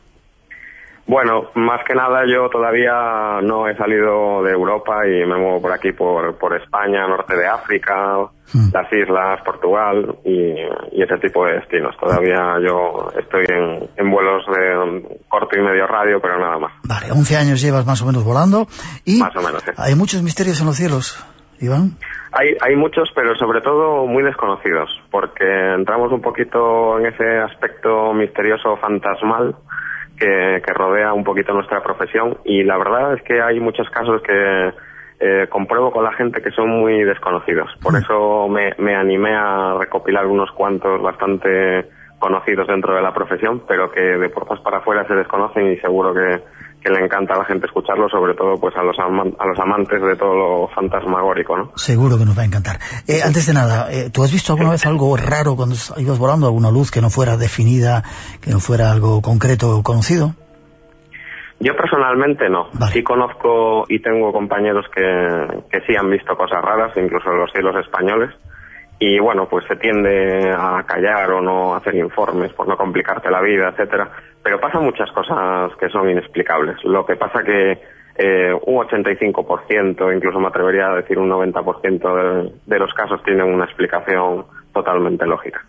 Bueno, más que nada yo todavía no he salido de Europa y me muevo por aquí, por, por España, norte de África, Mm. las islas, Portugal y, y ese tipo de destinos. Todavía yo estoy en, en vuelos de corto y medio radio, pero nada más. Vale, 11 años llevas más o menos volando y Más o menos, sí. hay muchos misterios en los cielos, Iván. Hay, hay muchos, pero sobre todo muy desconocidos, porque entramos un poquito en ese aspecto misterioso fantasmal que, que rodea un poquito nuestra profesión y la verdad es que hay muchos casos que eh, compruebo con la gente que son muy desconocidos. Por eso me, me animé a recopilar unos cuantos bastante conocidos dentro de la profesión, pero que de puertas para afuera se desconocen y seguro que, que le encanta a la gente escucharlo, sobre todo pues a los, a los amantes de todo lo fantasmagórico, ¿no? Seguro que nos va a encantar. Eh, antes de nada, eh, ¿tú has visto alguna vez algo raro cuando ibas volando? ¿Alguna luz que no fuera definida, que no fuera algo concreto o conocido? Yo personalmente no. Vale. Sí conozco y tengo compañeros que, que sí han visto cosas raras, incluso en los cielos españoles. Y bueno, pues se tiende a callar o no hacer informes por no complicarte la vida, etcétera. Pero pasan muchas cosas que son inexplicables. Lo que pasa que eh, un 85%, incluso me atrevería a decir un 90% de, de los casos tienen una explicación totalmente lógica.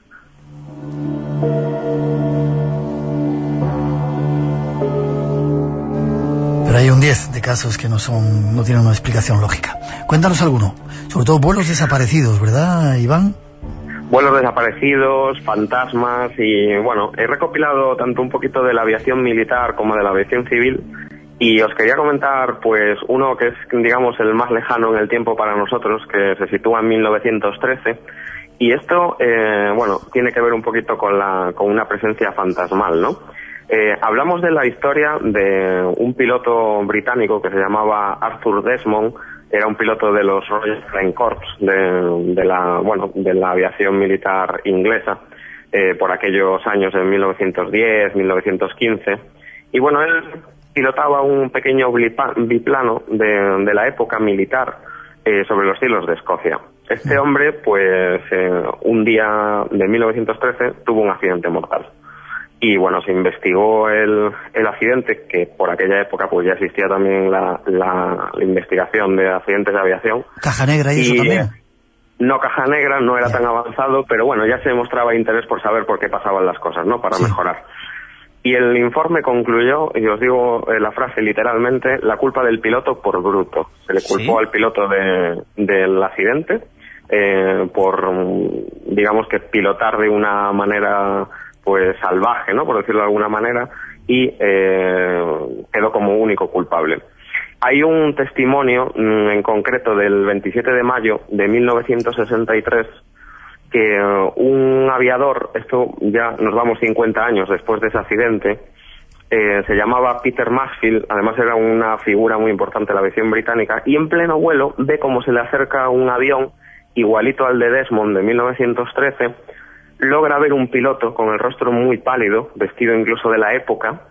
Pero hay un 10 de casos que no son, no tienen una explicación lógica. Cuéntanos alguno. Sobre todo vuelos desaparecidos, ¿verdad, Iván? Vuelos desaparecidos, fantasmas y bueno, he recopilado tanto un poquito de la aviación militar como de la aviación civil y os quería comentar pues uno que es digamos el más lejano en el tiempo para nosotros que se sitúa en 1913 y esto eh, bueno tiene que ver un poquito con la con una presencia fantasmal, ¿no? Eh, hablamos de la historia de un piloto británico que se llamaba Arthur Desmond, era un piloto de los Royal Flying Corps, de, de la, bueno, de la aviación militar inglesa, eh, por aquellos años en 1910, 1915. Y bueno, él pilotaba un pequeño biplano de, de la época militar eh, sobre los cielos de Escocia. Este hombre, pues, eh, un día de 1913 tuvo un accidente mortal y bueno, se investigó el, el accidente, que por aquella época pues ya existía también la, la, la investigación de accidentes de aviación. Caja negra y, eso también. eh, No caja negra, no era tan avanzado, pero bueno, ya se mostraba interés por saber por qué pasaban las cosas, ¿no? Para Sí. mejorar. Y el informe concluyó, y os digo eh, la frase literalmente, la culpa del piloto por bruto. Se le culpó al piloto del accidente eh, por, digamos que pilotar de una manera pues salvaje, ¿no? Por decirlo de alguna manera, y eh, quedó como único culpable. Hay un testimonio mm, en concreto del 27 de mayo de 1963 que uh, un aviador, esto ya nos vamos 50 años después de ese accidente, eh, se llamaba Peter Maxfield, además era una figura muy importante de la aviación británica, y en pleno vuelo ve cómo se le acerca un avión igualito al de Desmond de 1913, logra ver un piloto con el rostro muy pálido, vestido incluso de la época,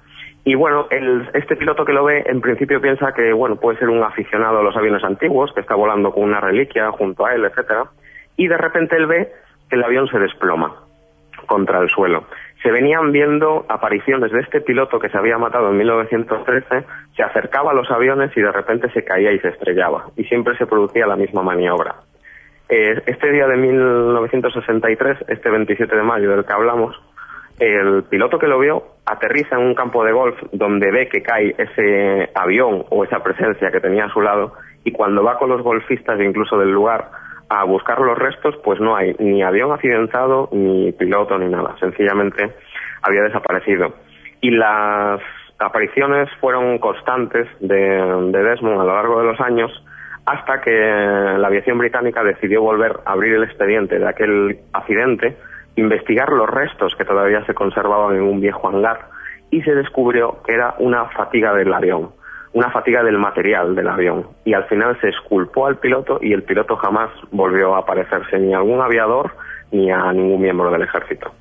y bueno, este piloto que lo ve en principio piensa que bueno puede ser un aficionado a los aviones antiguos, que está volando con una reliquia junto a él, etcétera, y de repente él ve el avión se desploma contra el suelo. Se venían viendo apariciones de este piloto que se había matado en 1913, se acercaba a los aviones y de repente se caía y se estrellaba. Y siempre se producía la misma maniobra. Eh, este día de 1963, este 27 de mayo del que hablamos, el piloto que lo vio aterriza en un campo de golf donde ve que cae ese avión o esa presencia que tenía a su lado y cuando va con los golfistas incluso del lugar a buscar los restos, pues no hay ni avión accidentado, ni piloto, ni nada. Sencillamente había desaparecido. Y las apariciones fueron constantes de, de Desmond a lo largo de los años hasta que la aviación británica decidió volver a abrir el expediente de aquel accidente, investigar los restos que todavía se conservaban en un viejo hangar y se descubrió que era una fatiga del avión una fatiga del material del avión y al final se esculpó al piloto y el piloto jamás volvió a aparecerse ni a algún aviador ni a ningún miembro del ejército.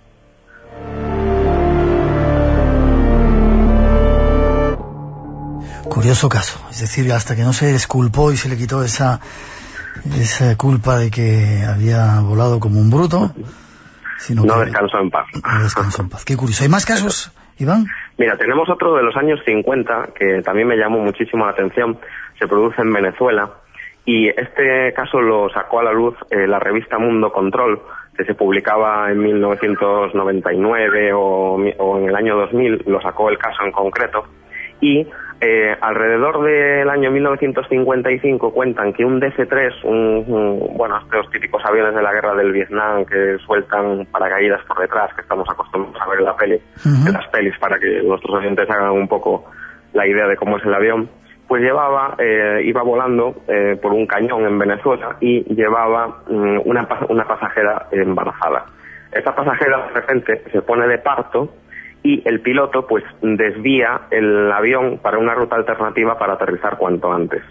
Curioso caso, es decir, hasta que no se esculpó y se le quitó esa, esa culpa de que había volado como un bruto, sino no descansó en paz. No descansó en paz. Qué curioso. ¿Hay más casos, Iván? Mira, tenemos otro de los años 50 que también me llamó muchísimo la atención. Se produce en Venezuela y este caso lo sacó a la luz eh, la revista Mundo Control, que se publicaba en 1999 o, o en el año 2000, lo sacó el caso en concreto. Y eh, alrededor del año 1955 cuentan que un DC-3, un, bueno, estos típicos aviones de la guerra del Vietnam que sueltan paracaídas por detrás, que estamos acostumbrados a ver en la peli, en las pelis, para que nuestros oyentes hagan un poco la idea de cómo es el avión, pues llevaba, eh, iba volando eh, por un cañón en Venezuela y llevaba mm, una, una pasajera embarazada. Esta pasajera de repente se pone de parto y el piloto pues desvía el avión para una ruta alternativa para aterrizar cuanto antes.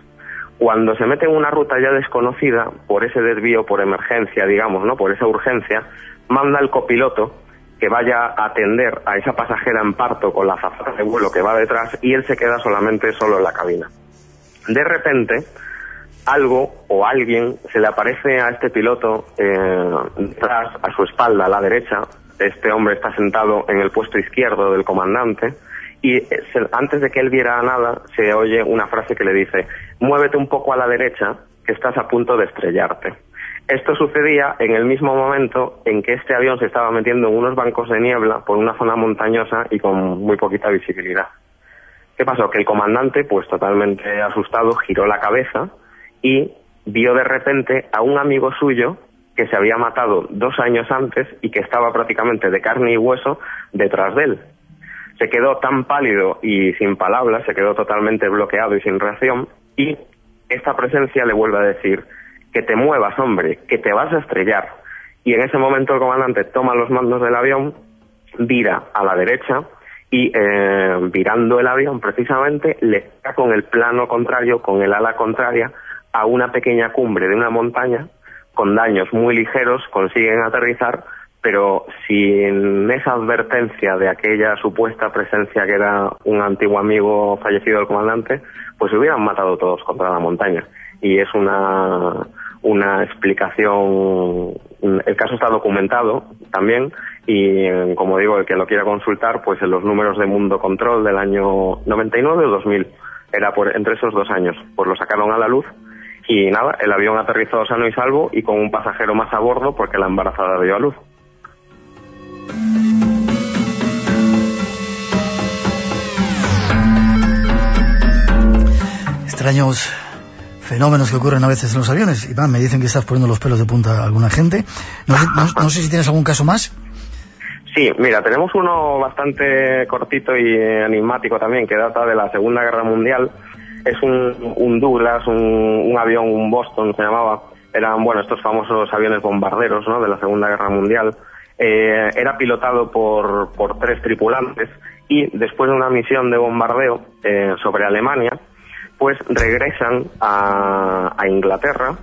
Cuando se mete en una ruta ya desconocida, por ese desvío, por emergencia, digamos, ¿no? Por esa urgencia, manda al copiloto que vaya a atender a esa pasajera en parto con la zafata de vuelo que va detrás y él se queda solamente solo en la cabina. De repente, algo o alguien se le aparece a este piloto eh, detrás, a su espalda, a la derecha, este hombre está sentado en el puesto izquierdo del comandante y antes de que él viera nada se oye una frase que le dice muévete un poco a la derecha que estás a punto de estrellarte. Esto sucedía en el mismo momento en que este avión se estaba metiendo en unos bancos de niebla por una zona montañosa y con muy poquita visibilidad. ¿Qué pasó? Que el comandante, pues totalmente asustado, giró la cabeza y vio de repente a un amigo suyo que se había matado dos años antes y que estaba prácticamente de carne y hueso detrás de él. Se quedó tan pálido y sin palabras, se quedó totalmente bloqueado y sin reacción y esta presencia le vuelve a decir que te muevas, hombre, que te vas a estrellar. Y en ese momento el comandante toma los mandos del avión, vira a la derecha y eh, virando el avión precisamente le da con el plano contrario, con el ala contraria, a una pequeña cumbre de una montaña con daños muy ligeros consiguen aterrizar, pero sin esa advertencia de aquella supuesta presencia que era un antiguo amigo fallecido del comandante, pues se hubieran matado todos contra la montaña. Y es una, una explicación, el caso está documentado también y como digo, el que lo quiera consultar, pues en los números de Mundo Control del año 99 o 2000, era por, entre esos dos años, pues lo sacaron a la luz y nada, el avión aterrizó sano y salvo y con un pasajero más a bordo porque la embarazada dio a luz. Extraños fenómenos que ocurren a veces en los aviones. Iván, me dicen que estás poniendo los pelos de punta a alguna gente. No sé, no, no sé si tienes algún caso más. Sí, mira, tenemos uno bastante cortito y enigmático también, que data de la Segunda Guerra Mundial, es un, un Douglas, un, avión, un Boston se llamaba. Eran, bueno, estos famosos aviones bombarderos, ¿no?, de la Segunda Guerra Mundial. Eh, era pilotado por, por tres tripulantes y después de una misión de bombardeo eh, sobre Alemania, pues regresan a, Inglaterra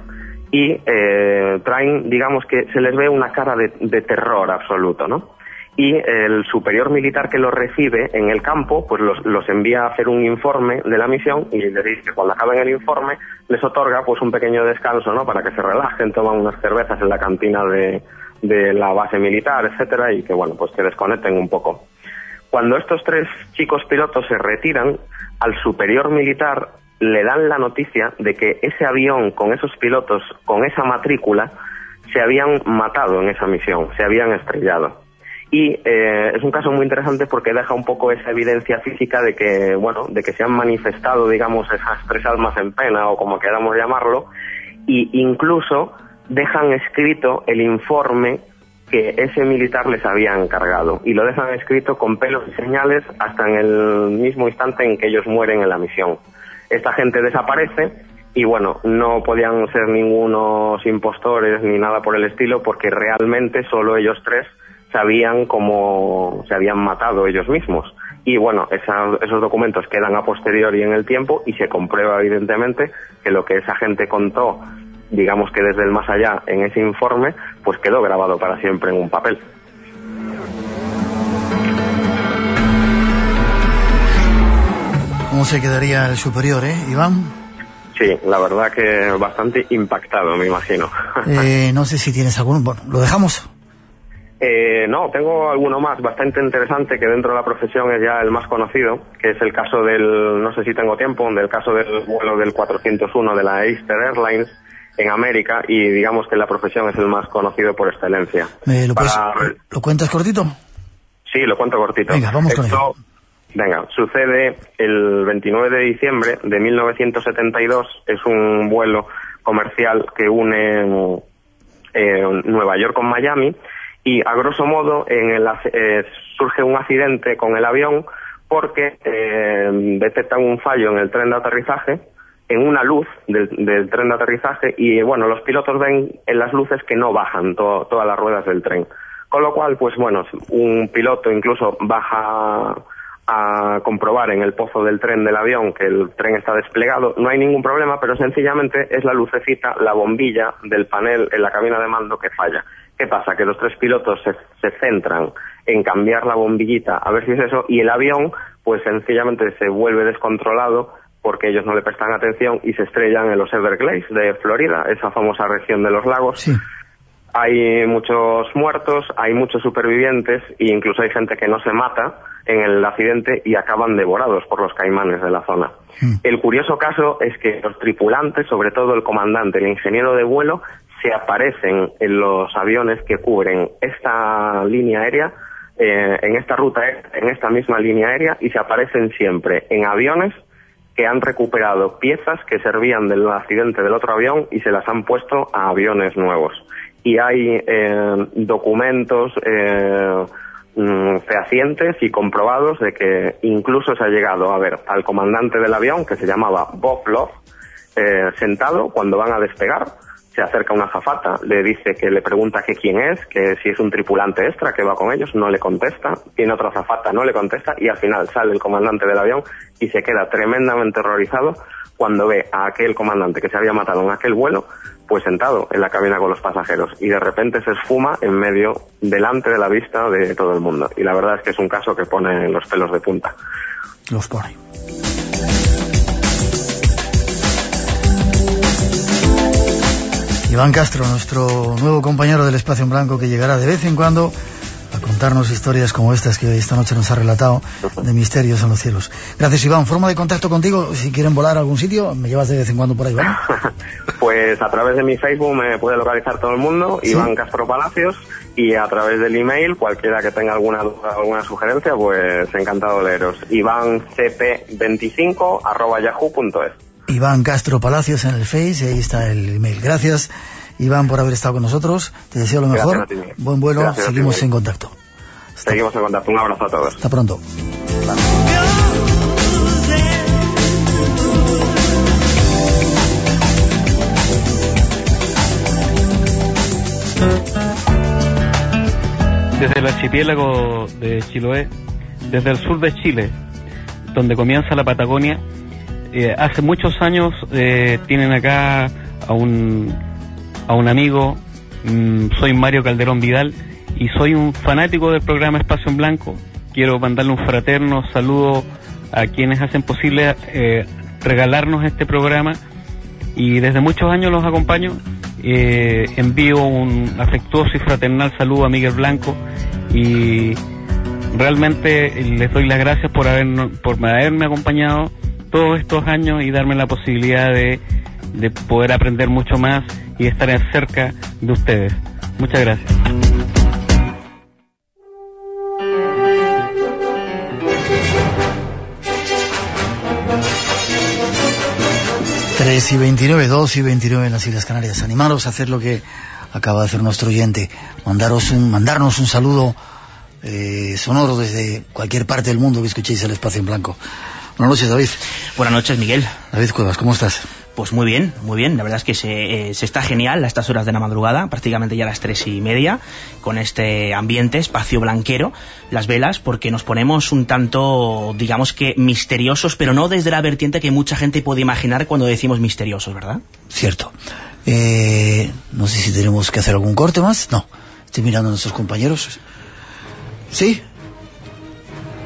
y eh, traen, digamos que se les ve una cara de, terror absoluto, ¿no? Y el superior militar que los recibe en el campo, pues los, envía a hacer un informe de la misión y les dice que cuando acaben el informe les otorga pues un pequeño descanso, ¿no? Para que se relajen, toman unas cervezas en la cantina de, de la base militar, etcétera, y que bueno, pues que desconecten un poco. Cuando estos tres chicos pilotos se retiran, al superior militar le dan la noticia de que ese avión con esos pilotos, con esa matrícula, se habían matado en esa misión, se habían estrellado. Y eh, es un caso muy interesante porque deja un poco esa evidencia física de que, bueno, de que se han manifestado, digamos, esas tres almas en pena o como queramos llamarlo, y incluso dejan escrito el informe que ese militar les había encargado y lo dejan escrito con pelos y señales hasta en el mismo instante en que ellos mueren en la misión. Esta gente desaparece y bueno, no podían ser ningunos impostores ni nada por el estilo porque realmente solo ellos tres sabían cómo se habían matado ellos mismos. Y bueno, esos documentos quedan a posteriori en el tiempo y se comprueba evidentemente que lo que esa gente contó, digamos que desde el más allá en ese informe, pues quedó grabado para siempre en un papel. ¿Cómo se quedaría el superior, eh, Iván? Sí, la verdad que bastante impactado, me imagino. Eh, no sé si tienes alguno. Bueno, ¿lo dejamos? Eh, no, tengo alguno más bastante interesante que dentro de la profesión es ya el más conocido, que es el caso del, no sé si tengo tiempo, del caso del vuelo del 401 de la Easter Airlines en América y digamos que la profesión es el más conocido por excelencia. lo, ¿Lo cuentas cortito? Sí, lo cuento cortito. Venga, vamos con ello. Venga, sucede el 29 de diciembre de 1972. Es un vuelo comercial que une eh, Nueva York con Miami y a grosso modo en el, eh, surge un accidente con el avión porque eh, detectan un fallo en el tren de aterrizaje en una luz del, tren de aterrizaje y bueno los pilotos ven en las luces que no bajan todas las ruedas del tren con lo cual pues bueno un piloto incluso baja a comprobar en el pozo del tren del avión que el tren está desplegado, no hay ningún problema, pero sencillamente es la lucecita, la bombilla del panel en la cabina de mando que falla. ¿Qué pasa? Que los tres pilotos se, se centran en cambiar la bombillita a ver si es eso y el avión pues sencillamente se vuelve descontrolado porque ellos no le prestan atención y se estrellan en los Everglades de Florida, esa famosa región de los lagos. Sí hay muchos muertos, hay muchos supervivientes e incluso hay gente que no se mata en el accidente y acaban devorados por los caimanes de la zona. Hmm. El curioso caso es que los tripulantes, sobre todo el comandante, el ingeniero de vuelo, se aparecen en los aviones que cubren esta línea aérea, eh, en esta ruta, en esta misma línea aérea, y se aparecen siempre en aviones que han recuperado piezas que servían del accidente del otro avión y se las han puesto a aviones nuevos. Y hay eh, documentos eh, mm, fehacientes y comprobados de que incluso se ha llegado a ver al comandante del avión, que se llamaba Bob Love, eh, sentado cuando van a despegar, se acerca una zafata, le dice que le pregunta que quién es, que si es un tripulante extra que va con ellos, no le contesta, tiene otra zafata, no le contesta y al final sale el comandante del avión y se queda tremendamente horrorizado cuando ve a aquel comandante que se había matado en aquel vuelo pues sentado en la cabina con los pasajeros y de repente se esfuma en medio, delante de la vista de todo el mundo. Y la verdad es que es un caso que pone los pelos de punta. Los pone. Iván Castro, nuestro nuevo compañero del Espacio en Blanco que llegará de vez en cuando a contarnos historias como estas que esta noche nos ha relatado de misterios en los cielos. Gracias, Iván. Forma de contacto contigo, si quieren volar a algún sitio, me llevas de vez en cuando por ahí, ¿vale? pues a través de mi Facebook me puede localizar todo el mundo, Iván Castro Palacios, y a través del email, cualquiera que tenga alguna duda, alguna sugerencia, pues encantado de leeros. ivancp25 arroba yahoo.es. Iván Castro Palacios en el Face, ahí está el email. Gracias, Iván, por haber estado con nosotros. Te deseo lo mejor. Buen vuelo, seguimos en contacto. seguimos en contacto. Un abrazo a todos. Hasta pronto. Desde el archipiélago de Chiloé, desde el sur de Chile, donde comienza la Patagonia, eh, hace muchos años eh, tienen acá a un, a un amigo, mm, soy Mario Calderón Vidal y soy un fanático del programa Espacio en Blanco. Quiero mandarle un fraterno saludo a quienes hacen posible eh, regalarnos este programa y desde muchos años los acompaño. envío un afectuoso y fraternal saludo a Miguel Blanco y realmente les doy las gracias por, haber, por haberme acompañado todos estos años y darme la posibilidad de, de poder aprender mucho más y estar cerca de ustedes. Muchas gracias. Y 29, 2 y 29 en las Islas Canarias. Animaros a hacer lo que acaba de hacer nuestro oyente. Mandaros un, mandarnos un saludo eh, sonoro desde cualquier parte del mundo que escuchéis el espacio en blanco. Buenas noches, David. Buenas noches, Miguel. David Cuevas, ¿cómo estás? Pues muy bien, muy bien. La verdad es que se, eh, se, está genial a estas horas de la madrugada, prácticamente ya a las tres y media, con este ambiente, espacio blanquero, las velas, porque nos ponemos un tanto, digamos que misteriosos, pero no desde la vertiente que mucha gente puede imaginar cuando decimos misteriosos, ¿verdad? Cierto. Eh, no sé si tenemos que hacer algún corte más. No. Estoy mirando a nuestros compañeros. ¿Sí?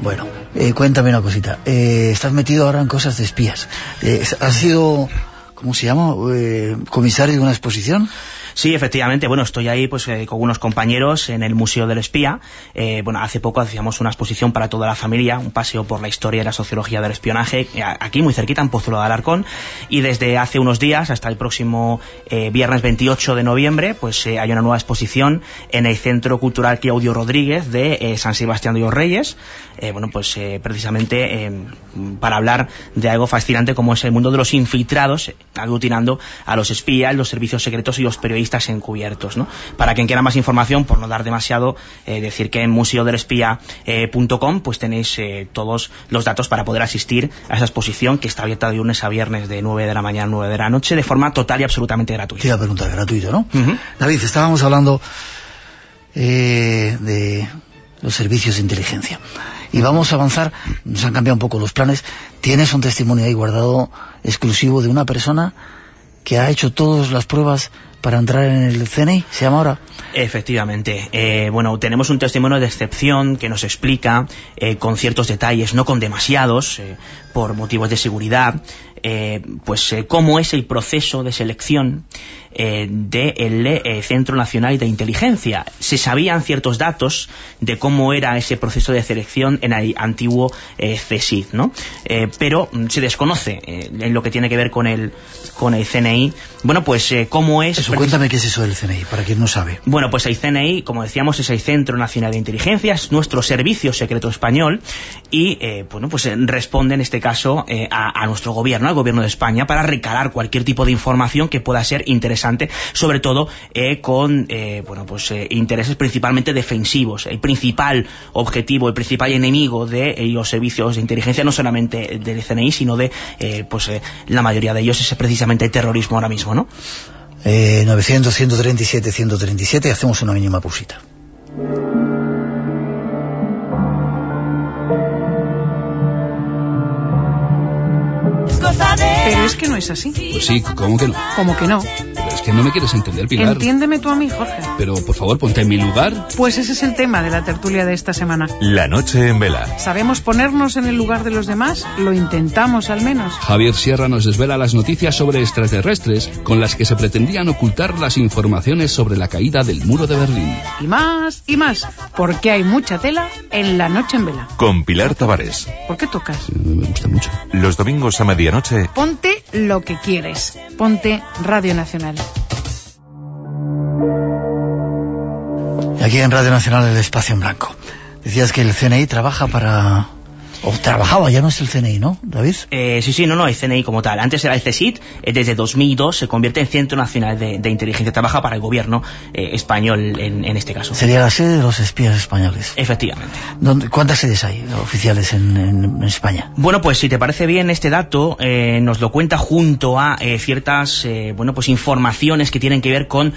Bueno, eh, cuéntame una cosita. Eh, estás metido ahora en cosas de espías. Eh, ¿Has sido, cómo se llama, eh, comisario de una exposición? Sí, efectivamente. Bueno, estoy ahí pues eh, con unos compañeros en el Museo del Espía. Eh, bueno, hace poco hacíamos una exposición para toda la familia, un paseo por la historia y la sociología del espionaje, eh, aquí muy cerquita, en Pozuelo de Alarcón. Y desde hace unos días, hasta el próximo eh, viernes 28 de noviembre, pues eh, hay una nueva exposición en el Centro Cultural Claudio Rodríguez de eh, San Sebastián de los Reyes. bueno, pues precisamente para hablar de algo fascinante como es el mundo de los infiltrados, aglutinando a los espías, los servicios secretos y los periodistas encubiertos. ¿no? Para quien quiera más información, por no dar demasiado, eh, decir que en museodelespía.com pues tenéis eh, todos los datos para poder asistir a esa exposición que está abierta de lunes a viernes de 9 de la mañana a 9 de la noche de forma total y absolutamente gratuita. A preguntar, gratuito, ¿no? Uh -huh. David, estábamos hablando eh, de los servicios de inteligencia. Y vamos a avanzar, nos han cambiado un poco los planes. Tienes un testimonio ahí guardado exclusivo de una persona que ha hecho todas las pruebas para entrar en el CNI, se llama ahora. Efectivamente. Eh, bueno, tenemos un testimonio de excepción que nos explica eh, con ciertos detalles, no con demasiados, eh, por motivos de seguridad, pues cómo es el proceso de selección del Centro Nacional de Inteligencia. Se sabían ciertos datos de cómo era ese proceso de selección en el antiguo CSIC, ¿no? pero se desconoce en lo que tiene que ver con el, con el CNI. Bueno, pues cómo es... Eso, cuéntame qué es eso del CNI, para quien no sabe. Bueno, pues el CNI, como decíamos, es el Centro Nacional de Inteligencia, es nuestro servicio secreto español y, eh, bueno, pues responde en este caso eh, a, a, nuestro gobierno, al gobierno de España, para recalar cualquier tipo de información que pueda ser interesante, sobre todo eh, con, bueno, pues intereses principalmente defensivos. El principal objetivo, el principal enemigo de los servicios de inteligencia, no solamente del CNI, sino de, pues la mayoría de ellos es precisamente el terrorismo ahora mismo, ¿no? Eh, 900, 137, 137, hacemos una mínima pausita. Pero es que no es así. Pues sí, ¿cómo que no? ¿Cómo que no? Pero es que no me quieres entender, Pilar. Entiéndeme tú a mí, Jorge. Pero, por favor, ponte en mi lugar. Pues ese es el tema de la tertulia de esta semana. La noche en vela. ¿Sabemos ponernos en el lugar de los demás? Lo intentamos, al menos. Javier Sierra nos desvela las noticias sobre extraterrestres con las que se pretendían ocultar las informaciones sobre la caída del muro de Berlín. Y más, y más, porque hay mucha tela en la noche en vela. Con Pilar Tavares. ¿Por qué tocas? Sí, me gusta mucho. Los domingos a medianoche. Ponte lo que quieres. Ponte Radio Nacional. Y aquí en Radio Nacional el espacio en blanco. Decías que el CNI trabaja para... o trabajaba, ya no es el CNI, ¿no, David? Eh, sí, sí, no, no, el CNI como tal. Antes era el CSIT, eh, desde 2002 se convierte en Centro Nacional de, Inteligencia. Trabaja para el gobierno eh, español en, este caso. Sería la sede de los espías españoles. Efectivamente. ¿Cuántas sedes hay oficiales en, España? Bueno, pues si te parece bien, este dato nos lo cuenta junto a ciertas, bueno, pues informaciones que tienen que ver con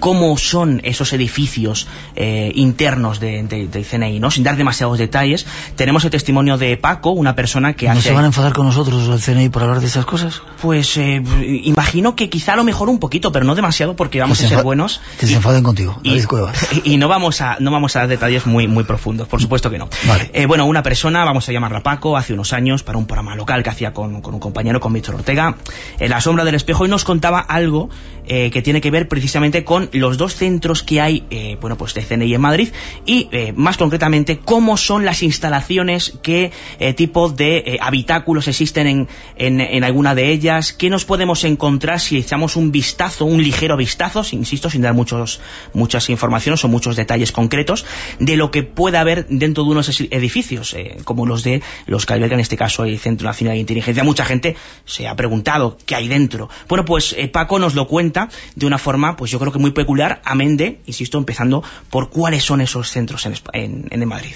cómo son esos edificios internos del CNI, ¿no? Sin dar demasiados detalles, tenemos el testimonio de Paco, una persona que ¿No se van a enfadar con nosotros el CNI por hablar de esas cosas? Pues eh, imagino que quizá a lo mejor un poquito, pero no demasiado porque vamos a ser buenos. Que se enfaden contigo, y, Y, no vamos a no vamos a dar detalles muy muy profundos, por supuesto que no. Eh, bueno, una persona, vamos a llamarla Paco, hace unos años, para un programa local que hacía con, con un compañero, con Víctor Ortega, en la sombra del espejo, y nos contaba algo eh, que tiene que ver precisamente con los dos centros que hay, eh, bueno, pues de CNI en Madrid, y más concretamente cómo son las instalaciones, qué tipo de habitáculos existen en, en, en alguna de ellas, qué nos podemos encontrar si echamos un vistazo, un ligero vistazo, insisto, sin dar muchos, muchas informaciones o muchos detalles concretos, de lo que pueda haber dentro de unos edificios, eh, como los de los que albergan en este caso el Centro Nacional de Inteligencia. Mucha gente se ha preguntado qué hay dentro. Bueno, pues eh, Paco nos lo cuenta de una forma, pues yo creo que muy peculiar, amén de, insisto, empezando por cuáles son esos centros en, en, Madrid.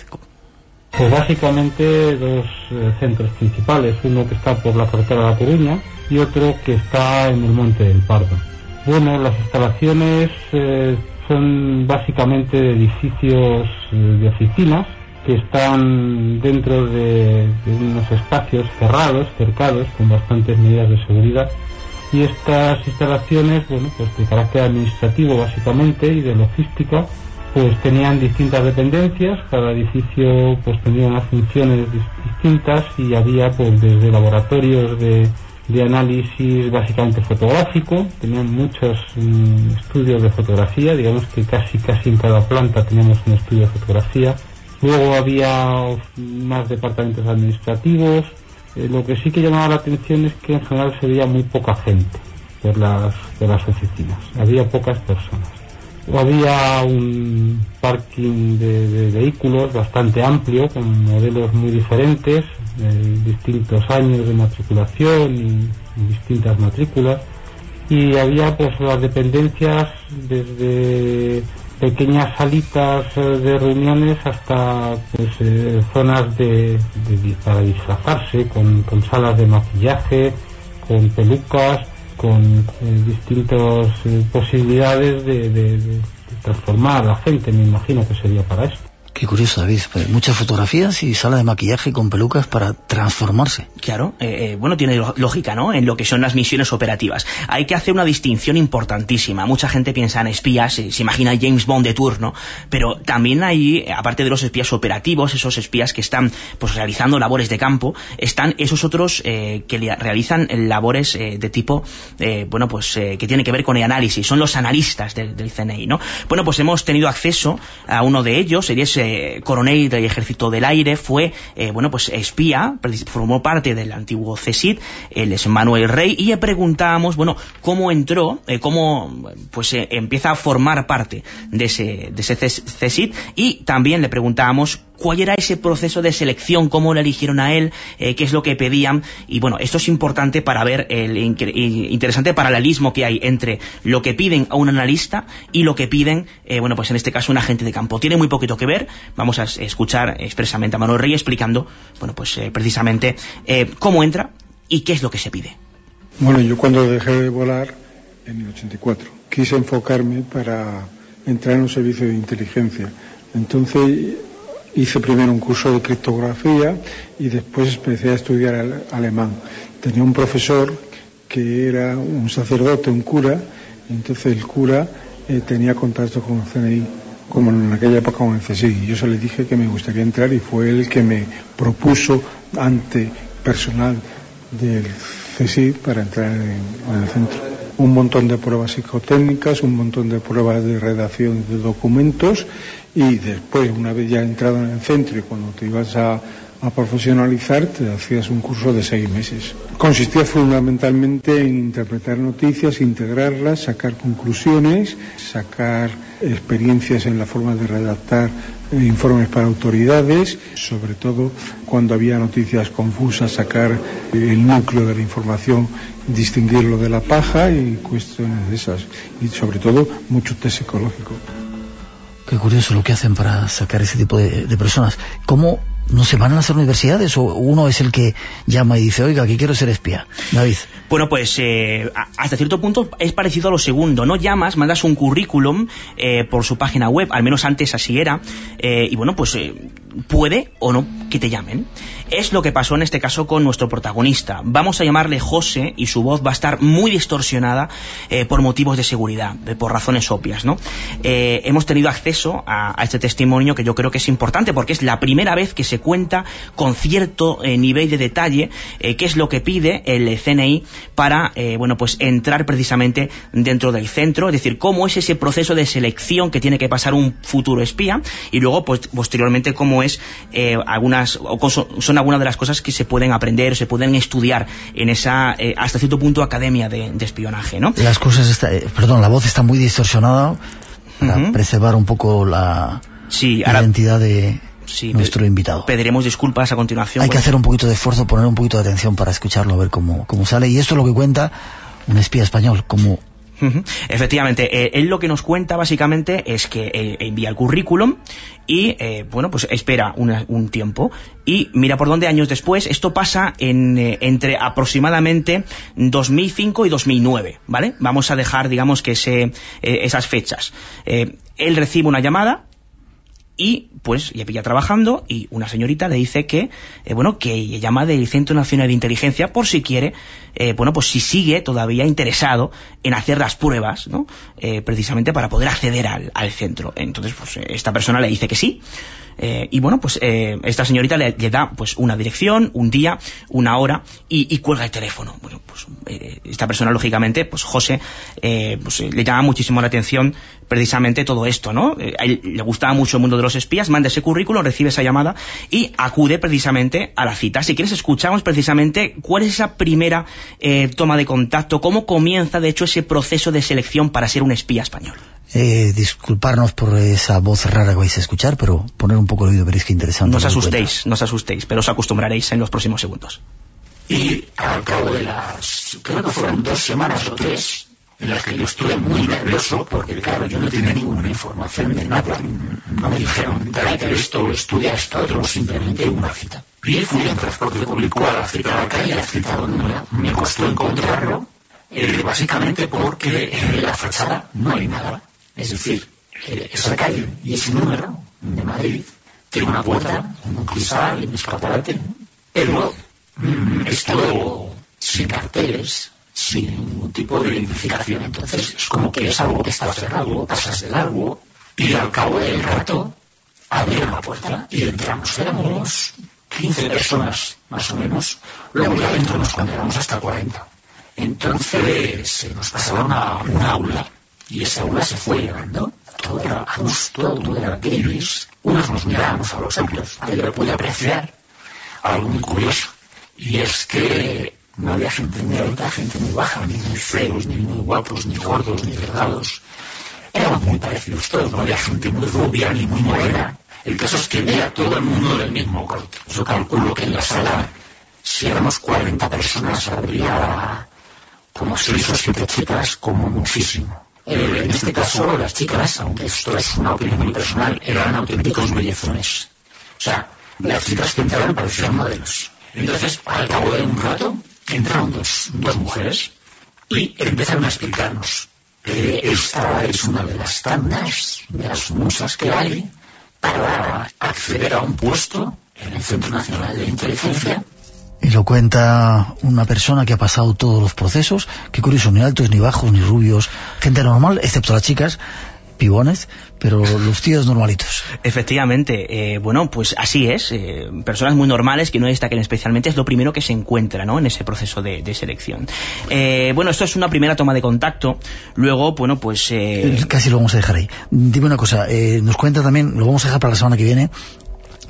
Pues básicamente dos eh, centros principales, uno que está por la carretera de La Coruña y otro que está en el Monte del Pardo. Bueno, las instalaciones eh, son básicamente edificios eh, de oficinas que están dentro de, unos espacios cerrados, cercados, con bastantes medidas de seguridad. Y estas instalaciones, bueno, pues de carácter administrativo básicamente y de logística, pues tenían distintas dependencias, cada edificio pues tenía unas funciones distintas y había pues desde laboratorios de de análisis básicamente fotográfico, tenían muchos mm, estudios de fotografía, digamos que casi casi en cada planta teníamos un estudio de fotografía. Luego había más departamentos administrativos. Eh, lo que sí que llamaba la atención es que en general se veía muy poca gente por las, de las oficinas, había pocas personas. Había un parking de, vehículos bastante amplio, con modelos muy diferentes, distintos años de matriculación y, distintas matrículas. Y había pues las dependencias desde pequeñas salitas eh, de reuniones hasta pues, eh, zonas de, para disfrazarse, con, salas de maquillaje, con pelucas, con eh, distintas posibilidades de, transformar a la gente, me imagino que sería para esto. Qué curioso, David. Pues muchas fotografías y sala de maquillaje con pelucas para transformarse. Claro, eh, eh, bueno, tiene lógica, ¿no? En lo que son las misiones operativas. Hay que hacer una distinción importantísima. Mucha gente piensa en espías, se imagina James Bond de turno, pero también hay, aparte de los espías operativos, esos espías que están pues realizando labores de campo, están esos otros eh, que realizan labores de tipo, bueno, pues que tiene que ver con el análisis. Son los analistas del, del, CNI, ¿no? Bueno, pues hemos tenido acceso a uno de ellos, sería ese coronel del ejército del aire, fue, eh, bueno, pues espía, formó parte del antiguo CESID, él es Manuel Rey, y le preguntábamos, bueno, cómo entró, eh, cómo, pues eh, empieza a formar parte de ese, de ese CESID, y también le preguntábamos cuál era ese proceso de selección, cómo le eligieron a él, qué es lo que pedían, y bueno, esto es importante para ver el interesante paralelismo que hay entre lo que piden a un analista y lo que piden, bueno, pues en este caso un agente de campo. Tiene muy poquito que ver, vamos a escuchar expresamente a Manuel Rey explicando, bueno, pues eh, precisamente eh, cómo entra y qué es lo que se pide. Bueno, yo cuando dejé de volar, en el 84, quise enfocarme para entrar en un servicio de inteligencia. Entonces hice primero un curso de criptografía y después empecé a estudiar alemán. Tenía un profesor que era un sacerdote, un cura, entonces el cura eh, tenía contacto con el CNI como en aquella época con el CSI. Yo se le dije que me gustaría entrar y fue él que me propuso ante personal del CSI para entrar en, el centro. Un montón de pruebas psicotécnicas, un montón de pruebas de redacción de documentos y después, una vez ya entrado en el centro y cuando te ibas a, a profesionalizar, te hacías un curso de seis meses. Consistía fundamentalmente en interpretar noticias, integrarlas, sacar conclusiones, sacar experiencias en la forma de redactar informes para autoridades, sobre todo cuando había noticias confusas, sacar el núcleo de la información, distinguirlo de la paja y cuestiones de esas. Y sobre todo mucho test psicológico. Qué curioso lo que hacen para sacar ese tipo de, de personas. ¿Cómo no se van a las universidades o uno es el que llama y dice, oiga, que quiero ser espía? David. Bueno, pues eh, hasta cierto punto es parecido a lo segundo. No llamas, mandas un currículum eh, por su página web, al menos antes así era, eh, y bueno, pues puede o no que te llamen. Es lo que pasó en este caso con nuestro protagonista. Vamos a llamarle José y su voz va a estar muy distorsionada por motivos de seguridad, por razones obvias, ¿no? hemos tenido acceso a, a, este testimonio que yo creo que es importante porque es la primera vez que se cuenta con cierto nivel de detalle qué es lo que pide el CNI para, eh, bueno, pues entrar precisamente dentro del centro, es decir, cómo es ese proceso de selección que tiene que pasar un futuro espía y luego, pues, posteriormente, cómo es eh, algunas, o son algunas de las cosas que se pueden aprender, se pueden estudiar en esa, eh, hasta cierto punto, academia de, espionaje, ¿no? Las cosas, está, perdón, la voz está muy distorsionada para preservar un poco la, identidad de nuestro invitado. Pediremos disculpas a continuación. Hay que hacer un poquito de esfuerzo, poner un poquito de atención para escucharlo, a ver cómo, cómo sale. Y esto es lo que cuenta un espía español, como Efectivamente, eh, él lo que nos cuenta básicamente es que eh, envía el currículum y, eh, bueno, pues espera un tiempo y mira por dónde años después, esto pasa en, entre aproximadamente 2005 y 2009, ¿vale? Vamos a dejar, digamos, que ese, esas fechas. él recibe una llamada y pues le pilla trabajando y una señorita le dice que eh, bueno que llama del Centro Nacional de Inteligencia por si quiere eh, bueno pues si sigue todavía interesado en hacer las pruebas ¿no? Eh, precisamente para poder acceder al, al centro entonces pues esta persona le dice que sí eh, y bueno, pues eh, esta señorita le, da pues una dirección, un día, una hora y, cuelga el teléfono. Bueno, pues eh, esta persona, lógicamente, pues José, pues, le llama muchísimo la atención precisamente todo esto, ¿no? a él le gustaba mucho el mundo de los espías, manda ese currículum, recibe esa llamada y acude precisamente a la cita. Si quieres, escuchamos precisamente cuál es esa primera toma de contacto, cómo comienza, de hecho, ese proceso de selección para ser un espía español. Eh, disculparnos por esa voz rara que vais a escuchar, pero poner un poco el oído, veréis que interesante. No os asustéis, no os asustéis, pero os acostumbraréis en los próximos segundos. Y al cabo de las, creo que fueron dos semanas o tres, en las que yo estuve muy nervioso, porque claro, yo no tenía ninguna información de nada. No me dijeron, tráete esto, estudia esto, otro, simplemente una cita. Y fui en transporte público a la cita de la calle, la cita donde me costó encontrarlo, eh, básicamente porque en la fachada no hay nada. Es decir, esa calle y ese número de Madrid tiene una puerta, un cristal, un escaparate, pero mm, es todo sin carteles, sin ningún tipo de identificación. Entonces es como que es algo que está cerrado, pasas de largo, y al cabo del rato abre la puerta y entramos. Éramos 15 personas, más o menos. Luego ya adentro nos encontramos hasta 40. Entonces se nos pasaba una, una aula y esa aula se fue llenando. Todo era justo, todo era gris. Unos nos mirábamos a los otros. Yo pude apreciar algo muy curioso. Y es que no había gente muy alta, gente muy baja, ni muy feos, ni muy guapos, ni gordos, ni delgados. Eran muy parecidos todos, no había gente muy rubia ni muy morena. El caso es que veía todo el mundo del mismo corte. Yo calculo que en la sala, si éramos 40 personas, habría como seis o siete chicas, como muchísimo. Eh, en este caso, las chicas, aunque esto es una opinión muy personal, eran auténticos bellezones. O sea, las chicas que entraron parecían modelos. Entonces, al cabo de un rato, entraron dos, dos mujeres y empezaron a explicarnos que esta es una de las tandas, de las musas que hay para acceder a un puesto en el Centro Nacional de Inteligencia y lo cuenta una persona que ha pasado todos los procesos, que curioso, ni altos, ni bajos, ni rubios, gente normal, excepto las chicas, pibones, pero los tíos normalitos. Efectivamente, eh, bueno, pues así es, eh, personas muy normales que no destaquen especialmente es lo primero que se encuentra ¿no? en ese proceso de, selección. Eh, bueno, esto es una primera toma de contacto, luego, bueno, pues... Casi lo vamos a dejar ahí. Dime una cosa, nos cuenta también, lo vamos a dejar para la semana que viene,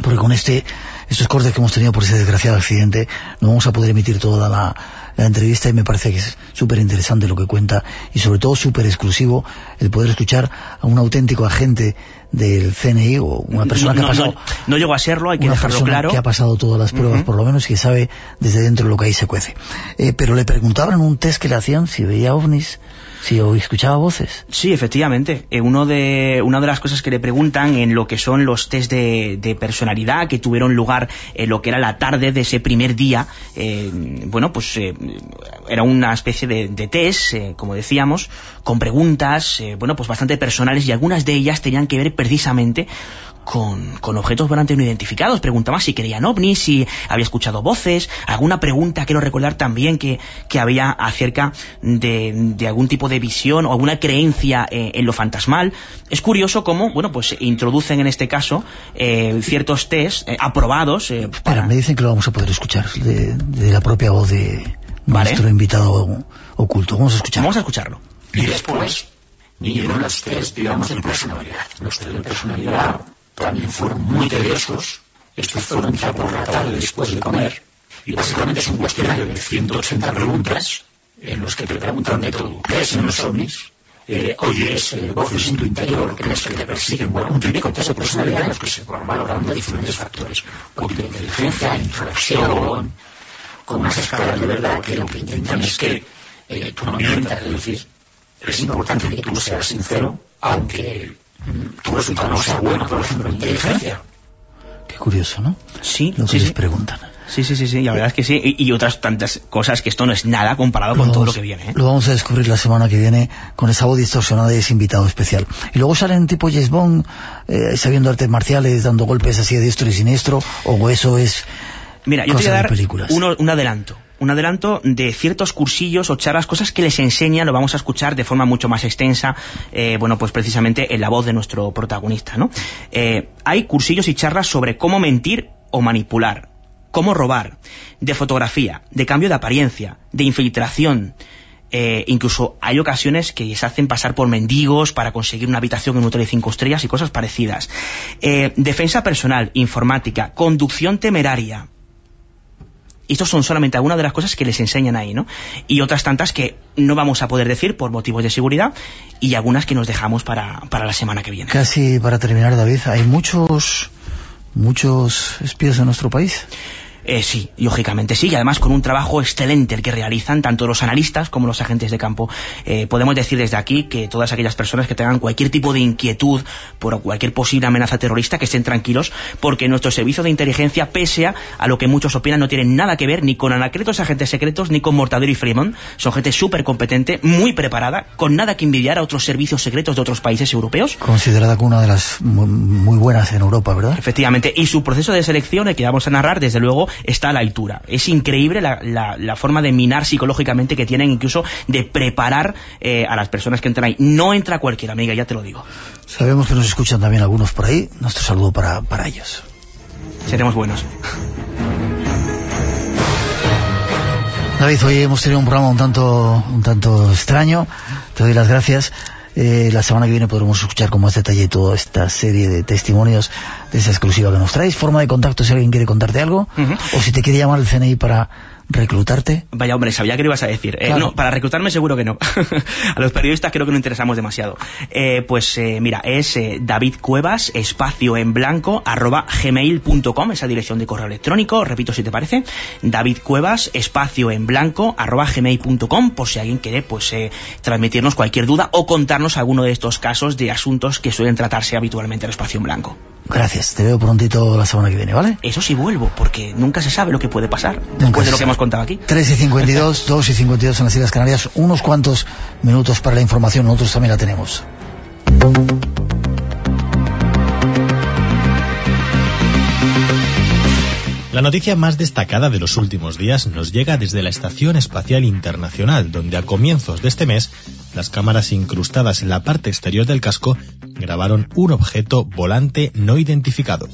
porque con este estos cortes que hemos tenido por ese desgraciado accidente, no vamos a poder emitir toda la, la entrevista y me parece que es súper interesante lo que cuenta y sobre todo súper exclusivo el poder escuchar a un auténtico agente del CNI o una persona no, que ha pasado... No, no llegó a serlo, hay que una dejarlo persona claro. que ha pasado todas las pruebas, por lo menos, y que sabe desde dentro lo que ahí se cuece. Eh, pero le preguntaban un test que le hacían si veía ovnis, si o- escuchaba voces. Sí, efectivamente. Eh, uno de, una de las cosas que le preguntan en lo que son los test de, de personalidad que tuvieron lugar en lo que era la tarde de ese primer día, eh, bueno, pues eh, era una especie de, de test, eh, como decíamos, con preguntas, eh, bueno, pues bastante personales y algunas de ellas tenían que ver precisamente con, con objetos volante no identificados. Preguntaba si creían ovnis, si había escuchado voces, alguna pregunta, quiero recordar también que, que había acerca de, de algún tipo de visión o alguna creencia eh, en lo fantasmal. Es curioso cómo, bueno, pues introducen en este caso eh, ciertos test eh, aprobados eh, Espera, me dicen que lo vamos a poder escuchar de, de la propia voz de Vale. nuestro invitado oculto. Vamos a escuchar. Vamos a escucharlo. Y después vinieron los test, digamos, de personalidad. Los test de personalidad también fueron muy tediosos. Estos fueron ya por la tarde después de comer. Y básicamente es un cuestionario de 180 preguntas en los que te preguntan de todo. ¿Crees en los ovnis? Eh, oyes eh, voces en tu interior, crees que te persiguen. Bueno, un típico test de personalidad en los que se van valorando diferentes factores. Poquito de inteligencia, introversión, con más escala de verdad que lo que intentan es que tú no mientas, es decir, es importante que tú seas sincero, aunque tu resultado no bueno, por ejemplo, en inteligencia. Qué curioso, ¿no? Sí, Lo que sí, les sí. preguntan. Sí, sí, sí, sí, la verdad es que sí. Y, y otras tantas cosas que esto no es nada comparado con todo lo que viene. ¿eh? Lo vamos a descubrir la semana que viene con esa voz distorsionada y ese invitado especial. Y luego salen tipo James Bond, eh, sabiendo artes marciales, dando golpes así de diestro y siniestro, o eso es Mira, yo te voy a dar uno- un adelanto. Un adelanto de ciertos cursillos o charlas, cosas que les enseñan, lo vamos a escuchar de forma mucho más extensa, eh, bueno, pues precisamente en la voz de nuestro protagonista, ¿no? Eh, hay cursillos y charlas sobre cómo mentir o manipular, cómo robar, de fotografía, de cambio de apariencia, de infiltración, eh, incluso hay ocasiones que se hacen pasar por mendigos para conseguir una habitación en un hotel de cinco estrellas y cosas parecidas. Eh, defensa personal, informática, conducción temeraria, y estos son solamente algunas de las cosas que les enseñan ahí, ¿no? Y otras tantas que no vamos a poder decir por motivos de seguridad y algunas que nos dejamos para, para la semana que viene. casi para terminar, David, hay muchos, muchos espías en nuestro país. Eh, sí, lógicamente sí, y además con un trabajo excelente el que realizan tanto los analistas como los agentes de campo. Eh, podemos decir desde aquí que todas aquellas personas que tengan cualquier tipo de inquietud por cualquier posible amenaza terrorista, que estén tranquilos, porque nuestro servicio de inteligencia, pese a, a lo que muchos opinan, no tienen nada que ver ni con anacletos agentes secretos ni con Mortadelo y Fremont. Son gente súper competente, muy preparada, con nada que envidiar a otros servicios secretos de otros países europeos. Considerada como una de las muy, muy buenas en Europa, ¿verdad? Efectivamente, y su proceso de selección, el que vamos a narrar, desde luego, está a la altura. Es increíble la, la- la forma de minar psicológicamente que tienen, incluso de preparar eh, a las personas que entran ahí. No entra cualquiera, amiga, ya te lo digo. Sabemos que nos escuchan también algunos por ahí. Nuestro saludo para, para ellos. Seremos buenos. David, hoy hemos tenido un programa un tanto, un tanto extraño. Te doy las gracias. Eh, la semana que viene podremos escuchar con más detalle toda esta serie de testimonios de esa exclusiva que nos traes. Forma de contacto si alguien quiere contarte algo. O si te quiere llamar el CNI para reclutarte. Vaya hombre, sabía que lo ibas a decir. Eh, no, para reclutarme seguro que no. a los periodistas creo que no interesamos demasiado. Eh, pues eh, mira, es eh, David Cuevas, espacio en blanco, arroba gmail.com, esa dirección de correo electrónico, repito si te parece. David Cuevas, espacio en blanco, arroba gmail.com, por si alguien quiere pues eh, transmitirnos cualquier duda o contarnos alguno de estos casos de asuntos que suelen tratarse habitualmente en el espacio en blanco. Gracias. Te veo prontito la semana que viene, ¿vale? Eso sí vuelvo, porque nunca se sabe lo que puede pasar Nunca después se de lo que sabe. Hemos contado aquí. 3 y 52, 2 y 52 en las Islas Canarias. Unos cuantos minutos para la información. Nosotros también la tenemos. La noticia más destacada de los últimos días nos llega desde la Estación Espacial Internacional, donde a comienzos de este mes las cámaras incrustadas en la parte exterior del casco grabaron un objeto volante no identificado.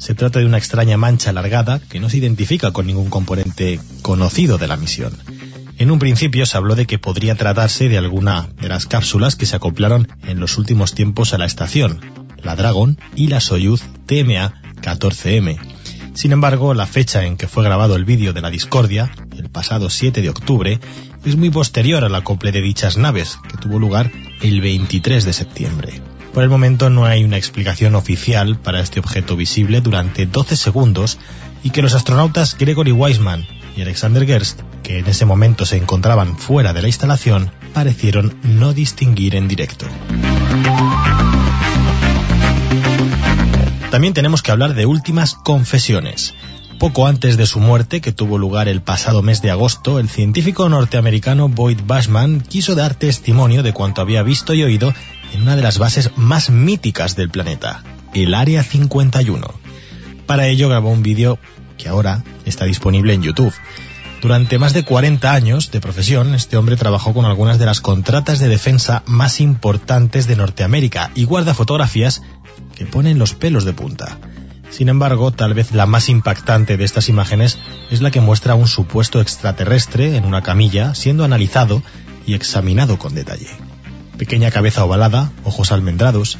Se trata de una extraña mancha alargada que no se identifica con ningún componente conocido de la misión. En un principio se habló de que podría tratarse de alguna de las cápsulas que se acoplaron en los últimos tiempos a la estación, la Dragon y la Soyuz TMA-14M. Sin embargo, la fecha en que fue grabado el vídeo de la discordia, el pasado 7 de octubre, es muy posterior al acople de dichas naves, que tuvo lugar el 23 de septiembre. Por el momento no hay una explicación oficial para este objeto visible durante 12 segundos y que los astronautas Gregory Wiseman y Alexander Gerst, que en ese momento se encontraban fuera de la instalación, parecieron no distinguir en directo. También tenemos que hablar de últimas confesiones. Poco antes de su muerte, que tuvo lugar el pasado mes de agosto, el científico norteamericano Boyd Bashman quiso dar testimonio de cuanto había visto y oído en una de las bases más míticas del planeta, el Área 51. Para ello grabó un vídeo que ahora está disponible en YouTube. Durante más de 40 años de profesión, este hombre trabajó con algunas de las contratas de defensa más importantes de Norteamérica y guarda fotografías que ponen los pelos de punta. Sin embargo, tal vez la más impactante de estas imágenes es la que muestra a un supuesto extraterrestre en una camilla siendo analizado y examinado con detalle. Pequeña cabeza ovalada, ojos almendrados,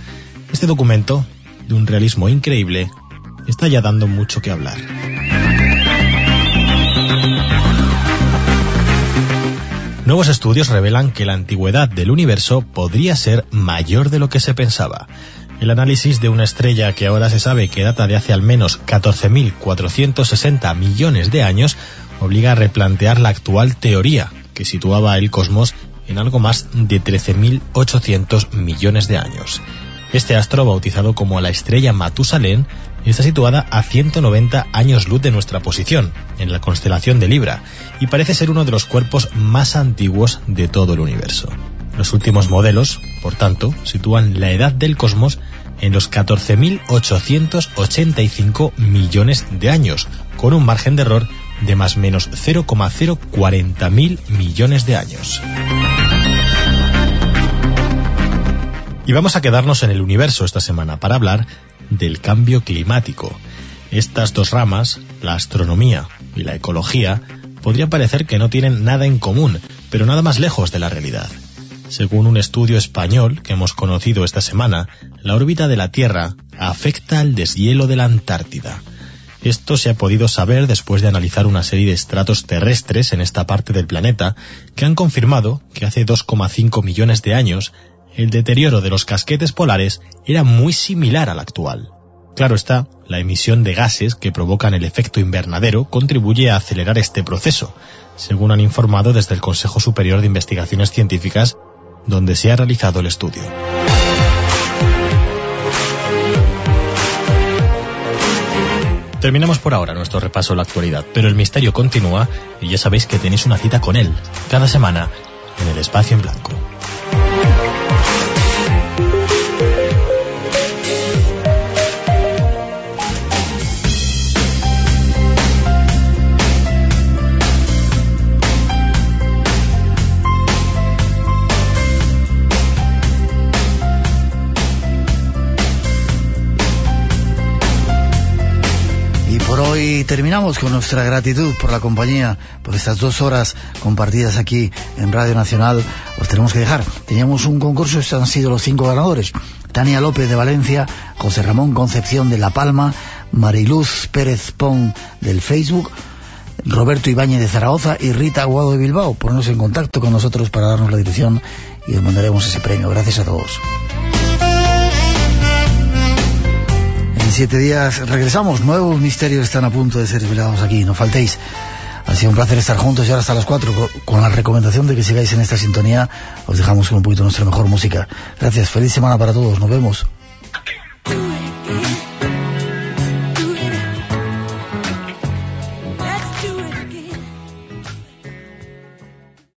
este documento, de un realismo increíble, está ya dando mucho que hablar. Nuevos estudios revelan que la antigüedad del universo podría ser mayor de lo que se pensaba. El análisis de una estrella que ahora se sabe que data de hace al menos 14.460 millones de años obliga a replantear la actual teoría que situaba el cosmos en algo más de 13.800 millones de años. Este astro, bautizado como la estrella Matusalén, está situada a 190 años luz de nuestra posición, en la constelación de Libra, y parece ser uno de los cuerpos más antiguos de todo el universo. Los últimos modelos, por tanto, sitúan la edad del cosmos en los 14.885 millones de años, con un margen de error de más o menos 0,040.000 millones de años. Y vamos a quedarnos en el universo esta semana para hablar del cambio climático. Estas dos ramas, la astronomía y la ecología, podría parecer que no tienen nada en común, pero nada más lejos de la realidad. Según un estudio español que hemos conocido esta semana, la órbita de la Tierra afecta al deshielo de la Antártida. Esto se ha podido saber después de analizar una serie de estratos terrestres en esta parte del planeta que han confirmado que hace 2,5 millones de años el deterioro de los casquetes polares era muy similar al actual. Claro está, la emisión de gases que provocan el efecto invernadero contribuye a acelerar este proceso, según han informado desde el Consejo Superior de Investigaciones Científicas, donde se ha realizado el estudio. Terminamos por ahora nuestro repaso a la actualidad, pero el misterio continúa y ya sabéis que tenéis una cita con él, cada semana, en el espacio en blanco. Hoy terminamos con nuestra gratitud por la compañía, por estas dos horas compartidas aquí en Radio Nacional. Os tenemos que dejar. Teníamos un concurso, estos han sido los cinco ganadores. Tania López de Valencia, José Ramón Concepción de La Palma, Mariluz Pérez Pon del Facebook, Roberto Ibáñez de Zaragoza y Rita Aguado de Bilbao. Ponernos en contacto con nosotros para darnos la dirección y os mandaremos ese premio. Gracias a todos. En siete días regresamos. Nuevos misterios están a punto de ser revelados aquí. No faltéis. Ha sido un placer estar juntos y ahora hasta las cuatro. Con la recomendación de que sigáis en esta sintonía, os dejamos con un poquito nuestra mejor música. Gracias. Feliz semana para todos. Nos vemos.